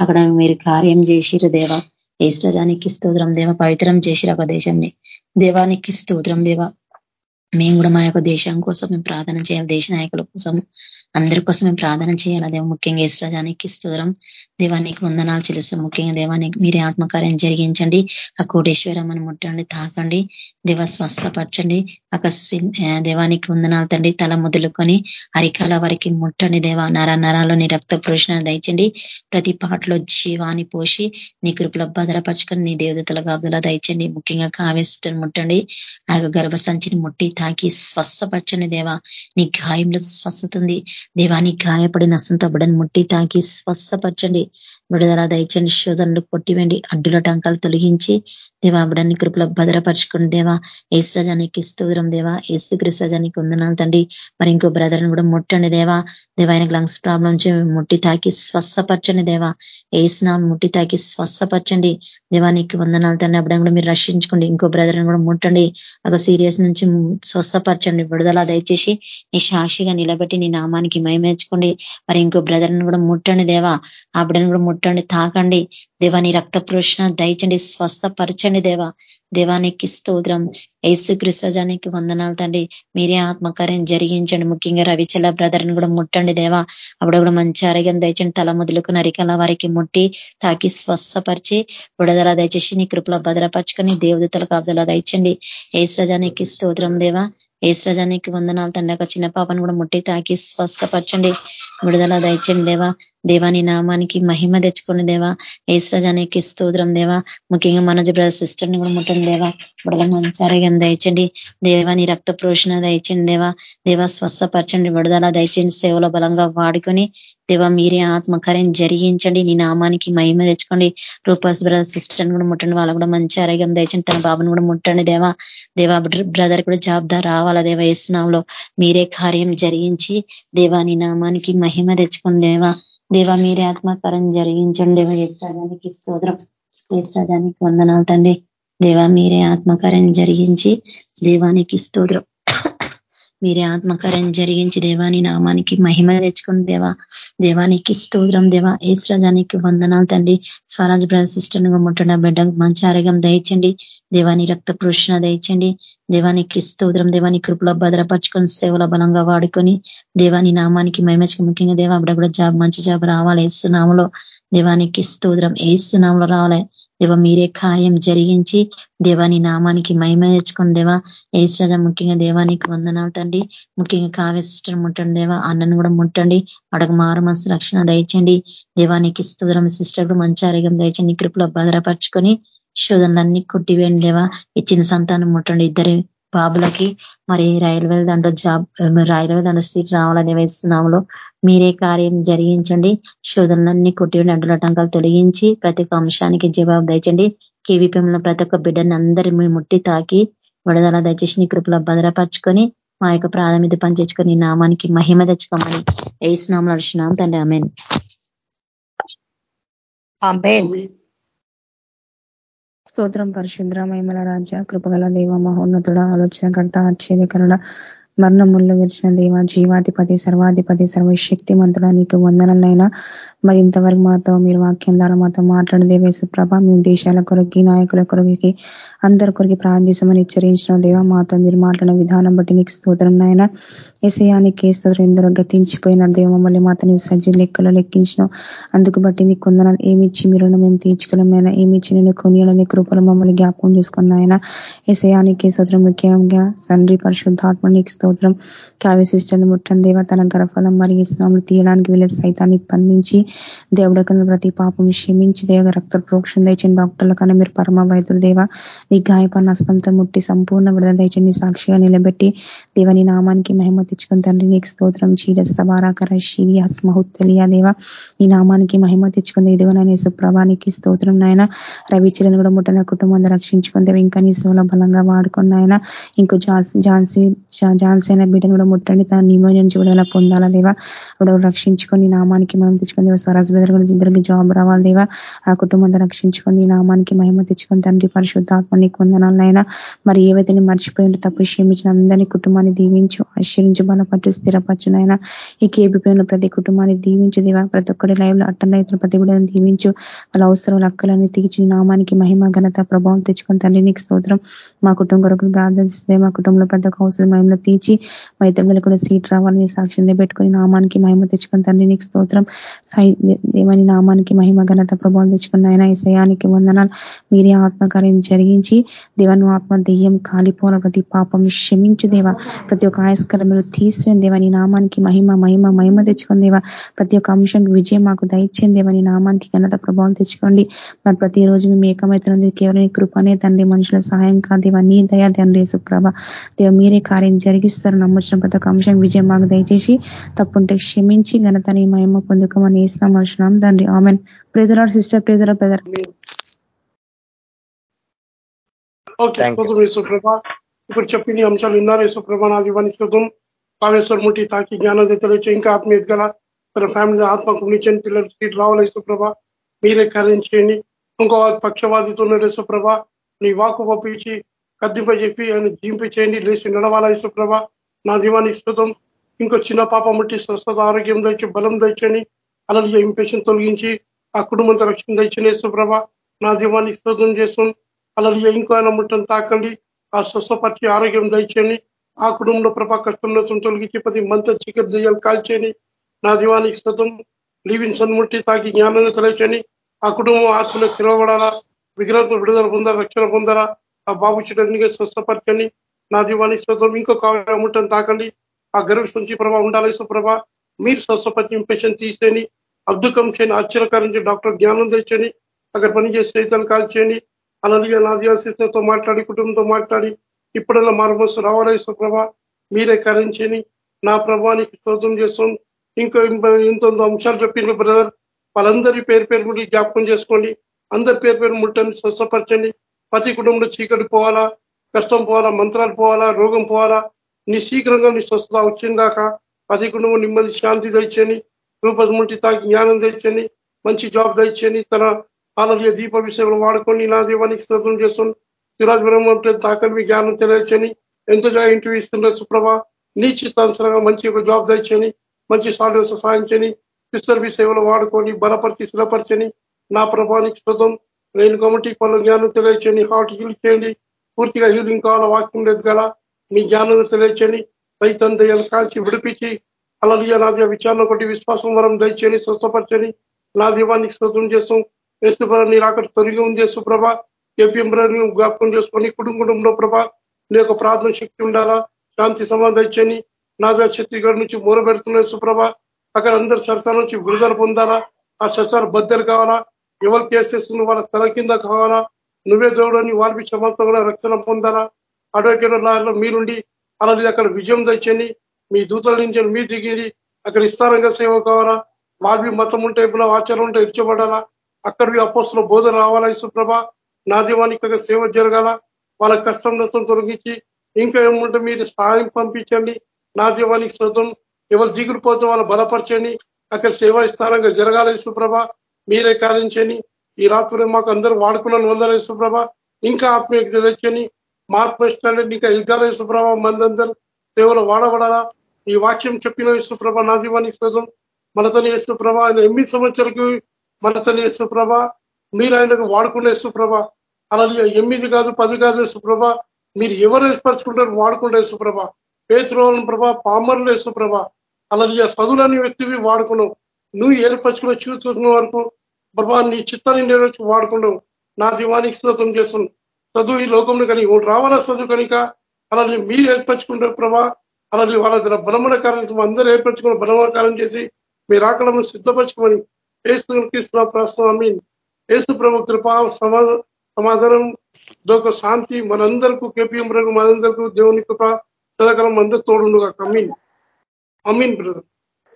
అక్కడ మీరు కార్యం చేసిరు దేవా. ఈశ్రజానికి స్తోత్రం. దేవ పవిత్రం చేసిరు ఒక దేశంని. దేవానికి స్తోత్రం దేవ. మేము కూడా మా యొక్క దేశం కోసం మేము ప్రార్థన చేయాలి దేశ నాయకుల కోసం. అందరి కోసం మేము ప్రార్థన చేయాలి దేవ? ముఖ్యంగా ఇస్రాజానికి స్తోత్రం. దేవానికి వందనాలు చెల్లిస్తాం. ముఖ్యంగా దేవానికి మీరే ఆత్మకార్యం జరిగించండి. ఆ కోటేశ్వరమ్మని ముట్టండి తాకండి. దేవ స్వస్థపరచండి. ఒక దేవానికి వందనాలు తండ్రి. తల మొదలుకొని అరికాల వారికి ముట్టండి దేవ. నర నరాలని రక్త పురుషణ దయచండి. ప్రతి పాటలో జీవాన్ని పోసి నీ కృపలో భద్రపరచుకొని నీ దేవతల గాబులా దయచండి. ముఖ్యంగా కావేస్టర్ ముట్టండి. ఆ యొక్క గర్భసంచిని ముట్టి తాకి స్వస్థపరచండి దేవా. నీ గాయంలో స్వస్థతుంది దేవాన్ని గాయపడిన సంతబడని ముట్టి తాకి స్వస్థపరచండి. విడుదల దయచండి శోధనలు కొట్టివేండి అడ్డుల టంకాలు తొలగించి దేవా బిడన్ని కృపలో భద్రపరచుకుని దేవా. ఏసురాజానికి స్తూరం దేవా. ఏసు కృష్ణజానికి వందనాలు తండ్రి. మరి ఇంకో బ్రదర్ని కూడా ముట్టండి దేవా. దేవా ఆయనకు లంగ్స్ ప్రాబ్లం ముట్టి తాకి స్వస్థపరచండి దేవా. ఏసిన ముట్టి తాకి స్వస్థపరచండి. దేవానికి వందనాలు తండ్రి. అప్పుడు కూడా మీరు రక్షించుకోండి. ఇంకో బ్రదర్ని కూడా ముట్టండి. ఒక సీరియస్ నుంచి స్వస్థపరచండి. విడుదల దయచేసి నీ సాక్షిగా నిలబెట్టి నీ నామాన్ని నామానికి మయమేర్చుకోండి మరి ఇంకో బ్రదర్ని కూడా ముట్టండి దేవా. ఆ బిడ్డను కూడా ముట్టండి తాకండి. దేవా నీ రక్త పురుషణ దయచండి స్వస్థపరచండి దేవా. దేవానికి స్తోత్రం. ఏసు కృష్ణజానికి వందనాలు తండ్రి. మీరే ఆత్మకార్యం జరిగించండి. ముఖ్యంగా రవిచల బ్రదర్ని కూడా ముట్టండి దేవా. అప్పుడు కూడా మంచి ఆరోగ్యం దయచండి తల మొదలుకు నరికల వారికి ముట్టి తాకి స్వస్థపరిచి బుడదల దయచేసి నీ కృపలో భద్రపరచుకొని దేవదతలకు అబ్దల దయచండి. ఏసురజానికి స్తోత్రం దేవా. ఏసురజానికి వందనాలు. తండ్రి ఒక చిన్న పాపను కూడా ముట్టి తాకి స్వస్థపరచండి. విడుదల దయచండి దేవా. దేవాని నామానికి మహిమ తెచ్చుకోండి దేవా. ఏసురజానికి స్తోత్రం దేవా. ముఖ్యంగా మనోజ బ్రదర్ సిస్టర్ని కూడా ముట్టండి దేవా. విడుదల మంచి ఆరోగ్యం దయచండి దేవాని రక్త ప్రోషణ దయచండి దేవా. దేవా స్వస్థపరచండి. విడుదల దయచండి సేవలో బలంగా వాడుకొని దేవా మీరే ఆత్మకార్యం జరిగించండి. నీ నామానికి మహిమ తెచ్చుకోండి. రూపాస్ బ్రదర్ సిస్టర్ కూడా ముట్టండి. వాళ్ళు కూడా మంచి ఆరోగ్యం దయచండి తన బాబుని కూడా ముట్టండి దేవా. దేవా బ్రదర్ కూడా జాబ్దా రావాలా దేవ ఇస్నాంలో మీరే కార్యం జరిగించి దేవా నీ నామానికి మహిమ తెచ్చుకుని దేవా. దేవా మీరే ఆత్మకారం జరిగించండి దేవ. ఏష్టానికి స్తోత్రం. ఏష్టానికి వందనాలు తండ్రి. దేవా మీరే ఆత్మకార్యం జరిగించి దేవానికి స్తోత్రం. మీరే ఆత్మకార్యం జరిగించి దేవాని నామానికి మహిమ తెచ్చుకుని దేవా దేవానికి స్తోత్రం దేవా ఏశ్రజానికి వందనాలు తండ్రి. స్వరాజ్ బ్రదర్ సిస్టర్ ముట్టండి బిడ్డ మంచి ఆరోగ్యం దయచండి. దేవాని రక్త పురుషణ దయచండి. దేవానికి స్తోత్రం దేవాని కృపలో భద్రపరచుకొని సేవల బలంగా వాడుకొని దేవాని నామానికి మహిమచ్చుకు ముఖ్యంగా దేవా అప్పుడు కూడా జాబ్ మంచి జాబ్ రావాలి. ఏసునామలో దేవానికి స్తోత్రం ఏసునామలో రావాలి. దేవ మీరే కార్యం జరిగించి దేవాని నామానికి మహిమ తెచ్చుకుని దేవా ఏసురాజ ముఖ్యంగా దేవానికి వందనాలు తండ్రి. ముఖ్యంగా కావ్య సిస్టర్ ముట్టండి దేవా అన్నను కూడా ముట్టండి. అడగ మారు మనసు రక్షణ దయచండి. దేవానికి స్థూరం సిస్టర్ మంచి ఆరోగ్యం దయచండి. కృపలో భద్రపరచుకొని శోధనలన్నీ కొట్టివేయండి దేవా. ఇచ్చిన సంతానం ముట్టండి. ఇద్దరి బాబులకి మరి రైల్వే దాంట్లో జాబ్ రైల్వే దాంట్లో సీట్ రావాలని దేవేస్తున్నాములో మీరే కార్యం జరిగించండి. శోధనలన్నీ కొట్టివేయండి అడ్డుల టంకాలు తొలగించి ప్రతి ఒక్క అంశానికి జవాబు దయచండి. కేవీపీఎంలో ప్రతి ఒక్క బిడ్డని అందరి ముట్టి తాకి విడుదల దయచేసి నీ కృపలో భద్రపరచుకొని మా యొక్క ప్రాథమిక పనిచేసుకొని నామానికి మహిమ తెచ్చుకోమని ఏసునామలు అడిచినాం తండ్రి. అమెన్ స్తోత్రం పరిశుద్ర మహిమల రాజ్య కృపగల దేవ మహోన్నతుడ ఆలోచన కర్త ఆశ్చర్యకరణ మరణముల్లో విరిచిన దేవ జీవాధిపతి సర్వాధిపతి సర్వశక్తి మంతుడా నీకు వందనలైనా మరి ఇంతవరకు మాతో మీరు వాక్యం ద్వారా మాతో మాట్లాడిన దేవేసు ప్రభ మేము దేశాల కొరకి నాయకుల కొరకి అందరి కొరికి ప్రార్థించమని హెచ్చరించిన దేవ మాతో మీరు మాట్లాడిన విధానం బట్టి నీకు స్తోత్రం నాయన. ఎసయానికి స్తోత్రం ఎందరో గతించిపోయిన దేవ మమ్మల్ని మాతని సజీవ లెక్కలో లెక్కించిన అందుకు బట్టి నీకు కొందనాలు ఏమిచ్చి మీరు మేము తీర్చుకోలేం నాయన. ఏమిచ్చి నేను కొనియడని కృపలు మమ్మల్ని జ్ఞాపకం చేసుకున్నాయన ఎసయానికి స్తోత్రం ముఖ్యంగా తండ్రి పరిశుద్ధాత్మ నీకు స్తోత్రం. కావ్య సిస్టర్ని ముట్టం దేవ తన గర్భఫలం మరియు స్నాములు తీయడానికి వీళ్ళ సైతాన్ని బంధించి దేవుడకను ప్రతి పాపం క్షమించి దేవ రక్త ప్రోక్షణ దయచండి డాక్టర్ల కన్నా మీరు పరమ వైద్యులు దేవ. నీ గాయపన్న హస్తంతో ముట్టి సంపూర్ణ విడుదల దయచండి సాక్షిగా నిలబెట్టి దేవని నామానికి మహిమ తెచ్చుకుని తండ్రి నీకు స్తోత్రం. చీర వారాకర శివి హస్మహుత్తలియా దేవ ఈ నామానికి మహిమ తెచ్చుకుంది ఇదిగోనని సుప్రభానికి స్తోత్రం నాయన. రవిచరణ కూడా ముట్టన కుటుంబం రక్షించుకుని ఇంకా నీ సేవలో బలంగా వాడుకున్న ఆయన ఇంకో ఝాన్సీ ఝాన్సీ అయిన బిడ్డను కూడా ముట్టండి. తన నిమోనియా నుంచి విడుదల పొందాలా దేవా ఇప్పుడు రక్షించుకొని నామానికి మహిమ తెచ్చుకుంది స్వరాజ్ బెదర్ కూడా ఇద్దరికి జాబ్ రావాలి దేవా. ఆ కుటుంబంతో రక్షించుకొని నామానికి మహిమ తెచ్చుకొని తండ్రి పరిశుద్ధాత్మ నీకు వందనాలైనా మరి ఏవైతే మర్చిపోయి తప్పు క్షమించిన అందరినీ కుటుంబాన్ని దీవించు ఆశ్చర్యించు బలపట్టు స్థిరపరచునైనా. ఈ కేబిపోయిన ప్రతి కుటుంబాన్ని దీవించు దేవా. ప్రతి ఒక్కటి లైవ్లో అట్టం రైతులు ప్రతి కూడా దీవించు. వాళ్ళ అవసరం లక్కలన్నీ తీర్చి నామానికి మహిమ ఘనత ప్రభావం తెచ్చుకుని తండ్రి నీకు స్తోత్రం. మా కుటుంబం కొరకు ప్రార్థిస్తే మా కుటుంబంలో పెద్ద ఒక అవసరం మహిమలో తీర్చి మా ఇతరులు కూడా సీట్ రావాలని సాక్షి పెట్టుకుని నామానికి మహిమ తెచ్చుకుని తండ్రి నీకు స్తోత్రం. దేవని నామానికి మహిమ ఘనత ప్రభావం తెచ్చుకున్న ఆయన ఈ సయానికి వందనాలు. మీరే ఆత్మకార్యం జరిగించి దేవను ఆత్మ దెయ్యం కాలిపోన ప్రతి పాపం క్షమించు దేవా. ప్రతి ఒక్క ఆయస్కరములు తీసిన దేవని నామానికి మహిమ మహిమ మహిమ తెచ్చుకుని ప్రతి ఒక్క అంశం విజయం మాకు దయచేయండి నీ నామానికి ఘనత ప్రభావం తెచ్చుకోండి. మరి ప్రతిరోజు మేము ఏకమవుతున్నది కేవలం కృపనే తండ్రి మనుషుల సహాయం కాదేవా నీ దయా తండ్రి సుప్రభ దేవ మీరే కార్యం జరిగిస్తారు నమ్మొచ్చిన ప్రతి ఒక్క అంశం విజయం మాకు దయచేసి తప్పుంటే క్షమించి ఘనతని మహిమ పొందుకోమని వేసినాం మనుషున్నాం తండ్రి. Amen. Praise sister praise brother okay స్తోత్రం యేసుప్రభ ఇప్పుడు చెప్పిన అంశాలు విన్నారు యేసుప్రభ నా దీవాన్ని స్తోత్రం కాళేశ్వర ముట్టి తాకి జ్ఞానం తెలియచ్చు ఇంకా ఆత్మీయత గల తన ఫ్యామిలీ ఆత్మకు నిచ్చని పిల్లలు సీట్ రావాలి యేసుప్రభ మీరే కార్యం చేయండి ఇంకో పక్షవాదితో ఉన్నాడు యేసుప్రభ నీ వాకు పంపించి కద్దింప చెప్పి ఆయన జింపి చేయండి లేచి నడవాలా యేసుప్రభ నా దీవానికి స్తోత్రం ఇంకో చిన్న పాప ముట్టి స్వస్థత ఆరోగ్యం దయచి బలం దయచని అలాగే ఇంపెషన్ తొలగించి ఆ కుటుంబంతో రక్షణ దయచని యేసుప్రభ నా దీవానికి స్తోత్రం చేస్తుంది అలాగే ఇంకో ఆయన ముట్టని తాకండి. ఆ స్వస్థపరిచి ఆరోగ్యం దయచేయండి. ఆ కుటుంబంలో ప్రభా కష్టంలో తొలగించి ప్రతి మంత చికెట్ దయ్యాలు కాల్చేయండి. నా దీవానికి స్తోత్రం లీవిన్ సన్ముట్టి తాకి జ్ఞానంగా తెలియచని ఆ కుటుంబం ఆత్మలో తిరగబడాలా విగ్రహంతో విడుదల పొందారా రక్షణ పొందారా ఆ బాబు చెడ్డనిగా స్వస్థపరచండి. నా దీవానికి స్తోత్రం ఇంకొక కావ్య తాకండి. ఆ గర్భ సంచి ప్రభా ఉండాలి సుప్రభ మీరు స్వస్థపరిచి ఇంపెషన్ తీసేయండి. అద్భుతం చేయని ఆశ్చర్యకరించి డాక్టర్ జ్ఞానం తెచ్చండి అక్కడ పనిచేసే సైతాన్ని కాల్చేయండి. అలాగే నా దివాసితో మాట్లాడి కుటుంబంతో మాట్లాడి ఇప్పుడల్లా మరమస్సు రావాలి సుప్రభ మీరే కరించని. నా ప్రభానికి స్తోత్రం చేస్తాం. ఇంకో ఇంత అంశాలు చెప్పింది బ్రదర్ వాళ్ళందరి పేరు పేరు కూడా జ్ఞాపకం చేసుకోండి. అందరి పేరు పేరు ముట్టండి స్వస్థపరచండి. ప్రతి కుటుంబంలో చీకటి పోవాలా కష్టం పోవాలా మంత్రాలు పోవాలా రోగం పోవాలా నీ శీఘ్రంగా నీ స్వస్థత వచ్చిందాక ప్రతి కుటుంబం నెమ్మది శాంతి తెచ్చని రూపముంటి తాకి జ్ఞానం తెచ్చని మంచి జాబ్ తెచ్చని తన అలాగే దీప విషయంలో వాడుకొని నా దీవానికి స్తోత్రం చేస్తుంది సిరాజ్ బ్రహ్మంటే తాకని మీ జ్ఞానం తెలియచని ఎంతగా ఇంటర్వ్యూ ఇస్తున్నారు సుప్రభ నీ చిత్తాంతరంగా మంచి ఒక జాబ్ తెచ్చని మంచి సాధన సహాయించని సిస్టర్ బి సేవలు వాడుకొని బలపరిచి స్థిరపరచని నా ప్రభానికి స్తోత్రం. నేను కమిటీ పనులు జ్ఞానం తెలియచని హార్ట్ హీల్ చేయండి. పూర్తిగా హీలింగ్ కావాల వాక్యం లేదు గల మీ జ్ఞానం తెలియచని రైతం దయ్యాలు కాల్చి విడిపించి అలలియ నాది విచారణ కొట్టి విశ్వాసం వరం దయచేయని స్వస్థపరచని నా దీవానికి స్తోత్రం చేస్తాం. యేసుప్రభ నీ అక్కడ తొలగి ఉంది యేసుప్రభ ఏపీఎం జ్ఞాపకం చేసుకొని కుటుంబంలో ప్రభ నీ యొక్క ప్రార్థన శక్తి ఉండాలా? శాంతి సమాధించని నాదా ఛత్తీగఢ్ నుంచి మూర పెడుతున్న సుప్రభ అక్కడ అందరు సరసాల నుంచి విడుదల పొందాలా? ఆ సరసాలు బద్దలు కావాలా? ఎవరు కేసేస్తున్న వాళ్ళ తల కింద కావాలా? నువ్వే దేవుడని వారి కూడా రక్షణ పొందాలా? అడవిలో మీరుండి అలాగే అక్కడ విజయం తెచ్చండి మీ దూతల నుంచి మీ దిగిడి అక్కడ విస్తారంగా సేవ కావాలా? వాళ్ళవి మతం ఉంటే ఆచారం ఉంటే ఇచ్చబడాలా అక్కడ అపోస్తుల బోధన రావాలా సుప్రభ నా దీవానికి సేవ జరగాల? వాళ్ళ కష్టం నష్టం తొలగించి ఇంకా ఏముంటే మీరు సహాయం పంపించండి. నా దీవానికి శోతం ఎవరు దిగులు పోతే వాళ్ళు బలపరచండి. అక్కడ సేవా స్థానంగా జరగాలి సుప్రభ మీరే కార్యించని ఈ రాత్రి మాకు అందరూ వాడుకున్నాను వందల సుప్రభ ఇంకా ఆత్మీయత తెచ్చని మార్పు ఆత్మ ఇంకా యుద్ధాల సుప్రభ మందందరూ సేవలు వాడబడాలా? ఈ వాక్యం చెప్పిన యేసుప్రభ నా దీవానికి స్తోత్రం. మన తన యేసుప్రభ ఆయన ఎనిమిది సంవత్సరాలకు మన తన యేసుప్రభ మీరు ఆయనకు వాడుకునే యేసుప్రభ అలా ఎనిమిది కాదు పది కాదు యేసుప్రభ మీరు ఎవరు ఏర్పరచుకుంటారు వాడుకుంటే యేసుప్రభ పేతురోలను ప్రభ పామర్లు యేసుప్రభ అలా చదువులని వ్యక్తివి వాడుకున్నావు. నువ్వు ఏర్పరచుకున్న చూసుకున్న వరకు ప్రభా నీ చిత్తాన్ని నెరవేర్చి వాడుకున్నావు. నా దీవానికి స్తోత్రం చేస్తున్నావు చదువు ఈ లోకంలో కానీ రావాలా చదువు కనుక అలాగే మీరు ఏర్పరచుకుంటారు ప్రభా అలాగే వాళ్ళ భ్రమణ కార్యం అందరూ ఏర్పరచుకుని భ్రమణ కార్యం చేసి మీరు ఆకలము సిద్ధపరచుకోమని ఏసు కృష్ణ ప్రస్తుతం మీన్ ఏసు ప్రభు కృప సమాధానం దొక శాంతి మనందరికీ కేపీఎం మనందరికీ దేవుని కృప సదాకాలం అందరు తోడుగా అమీన్ అమీన్ బ్రదర్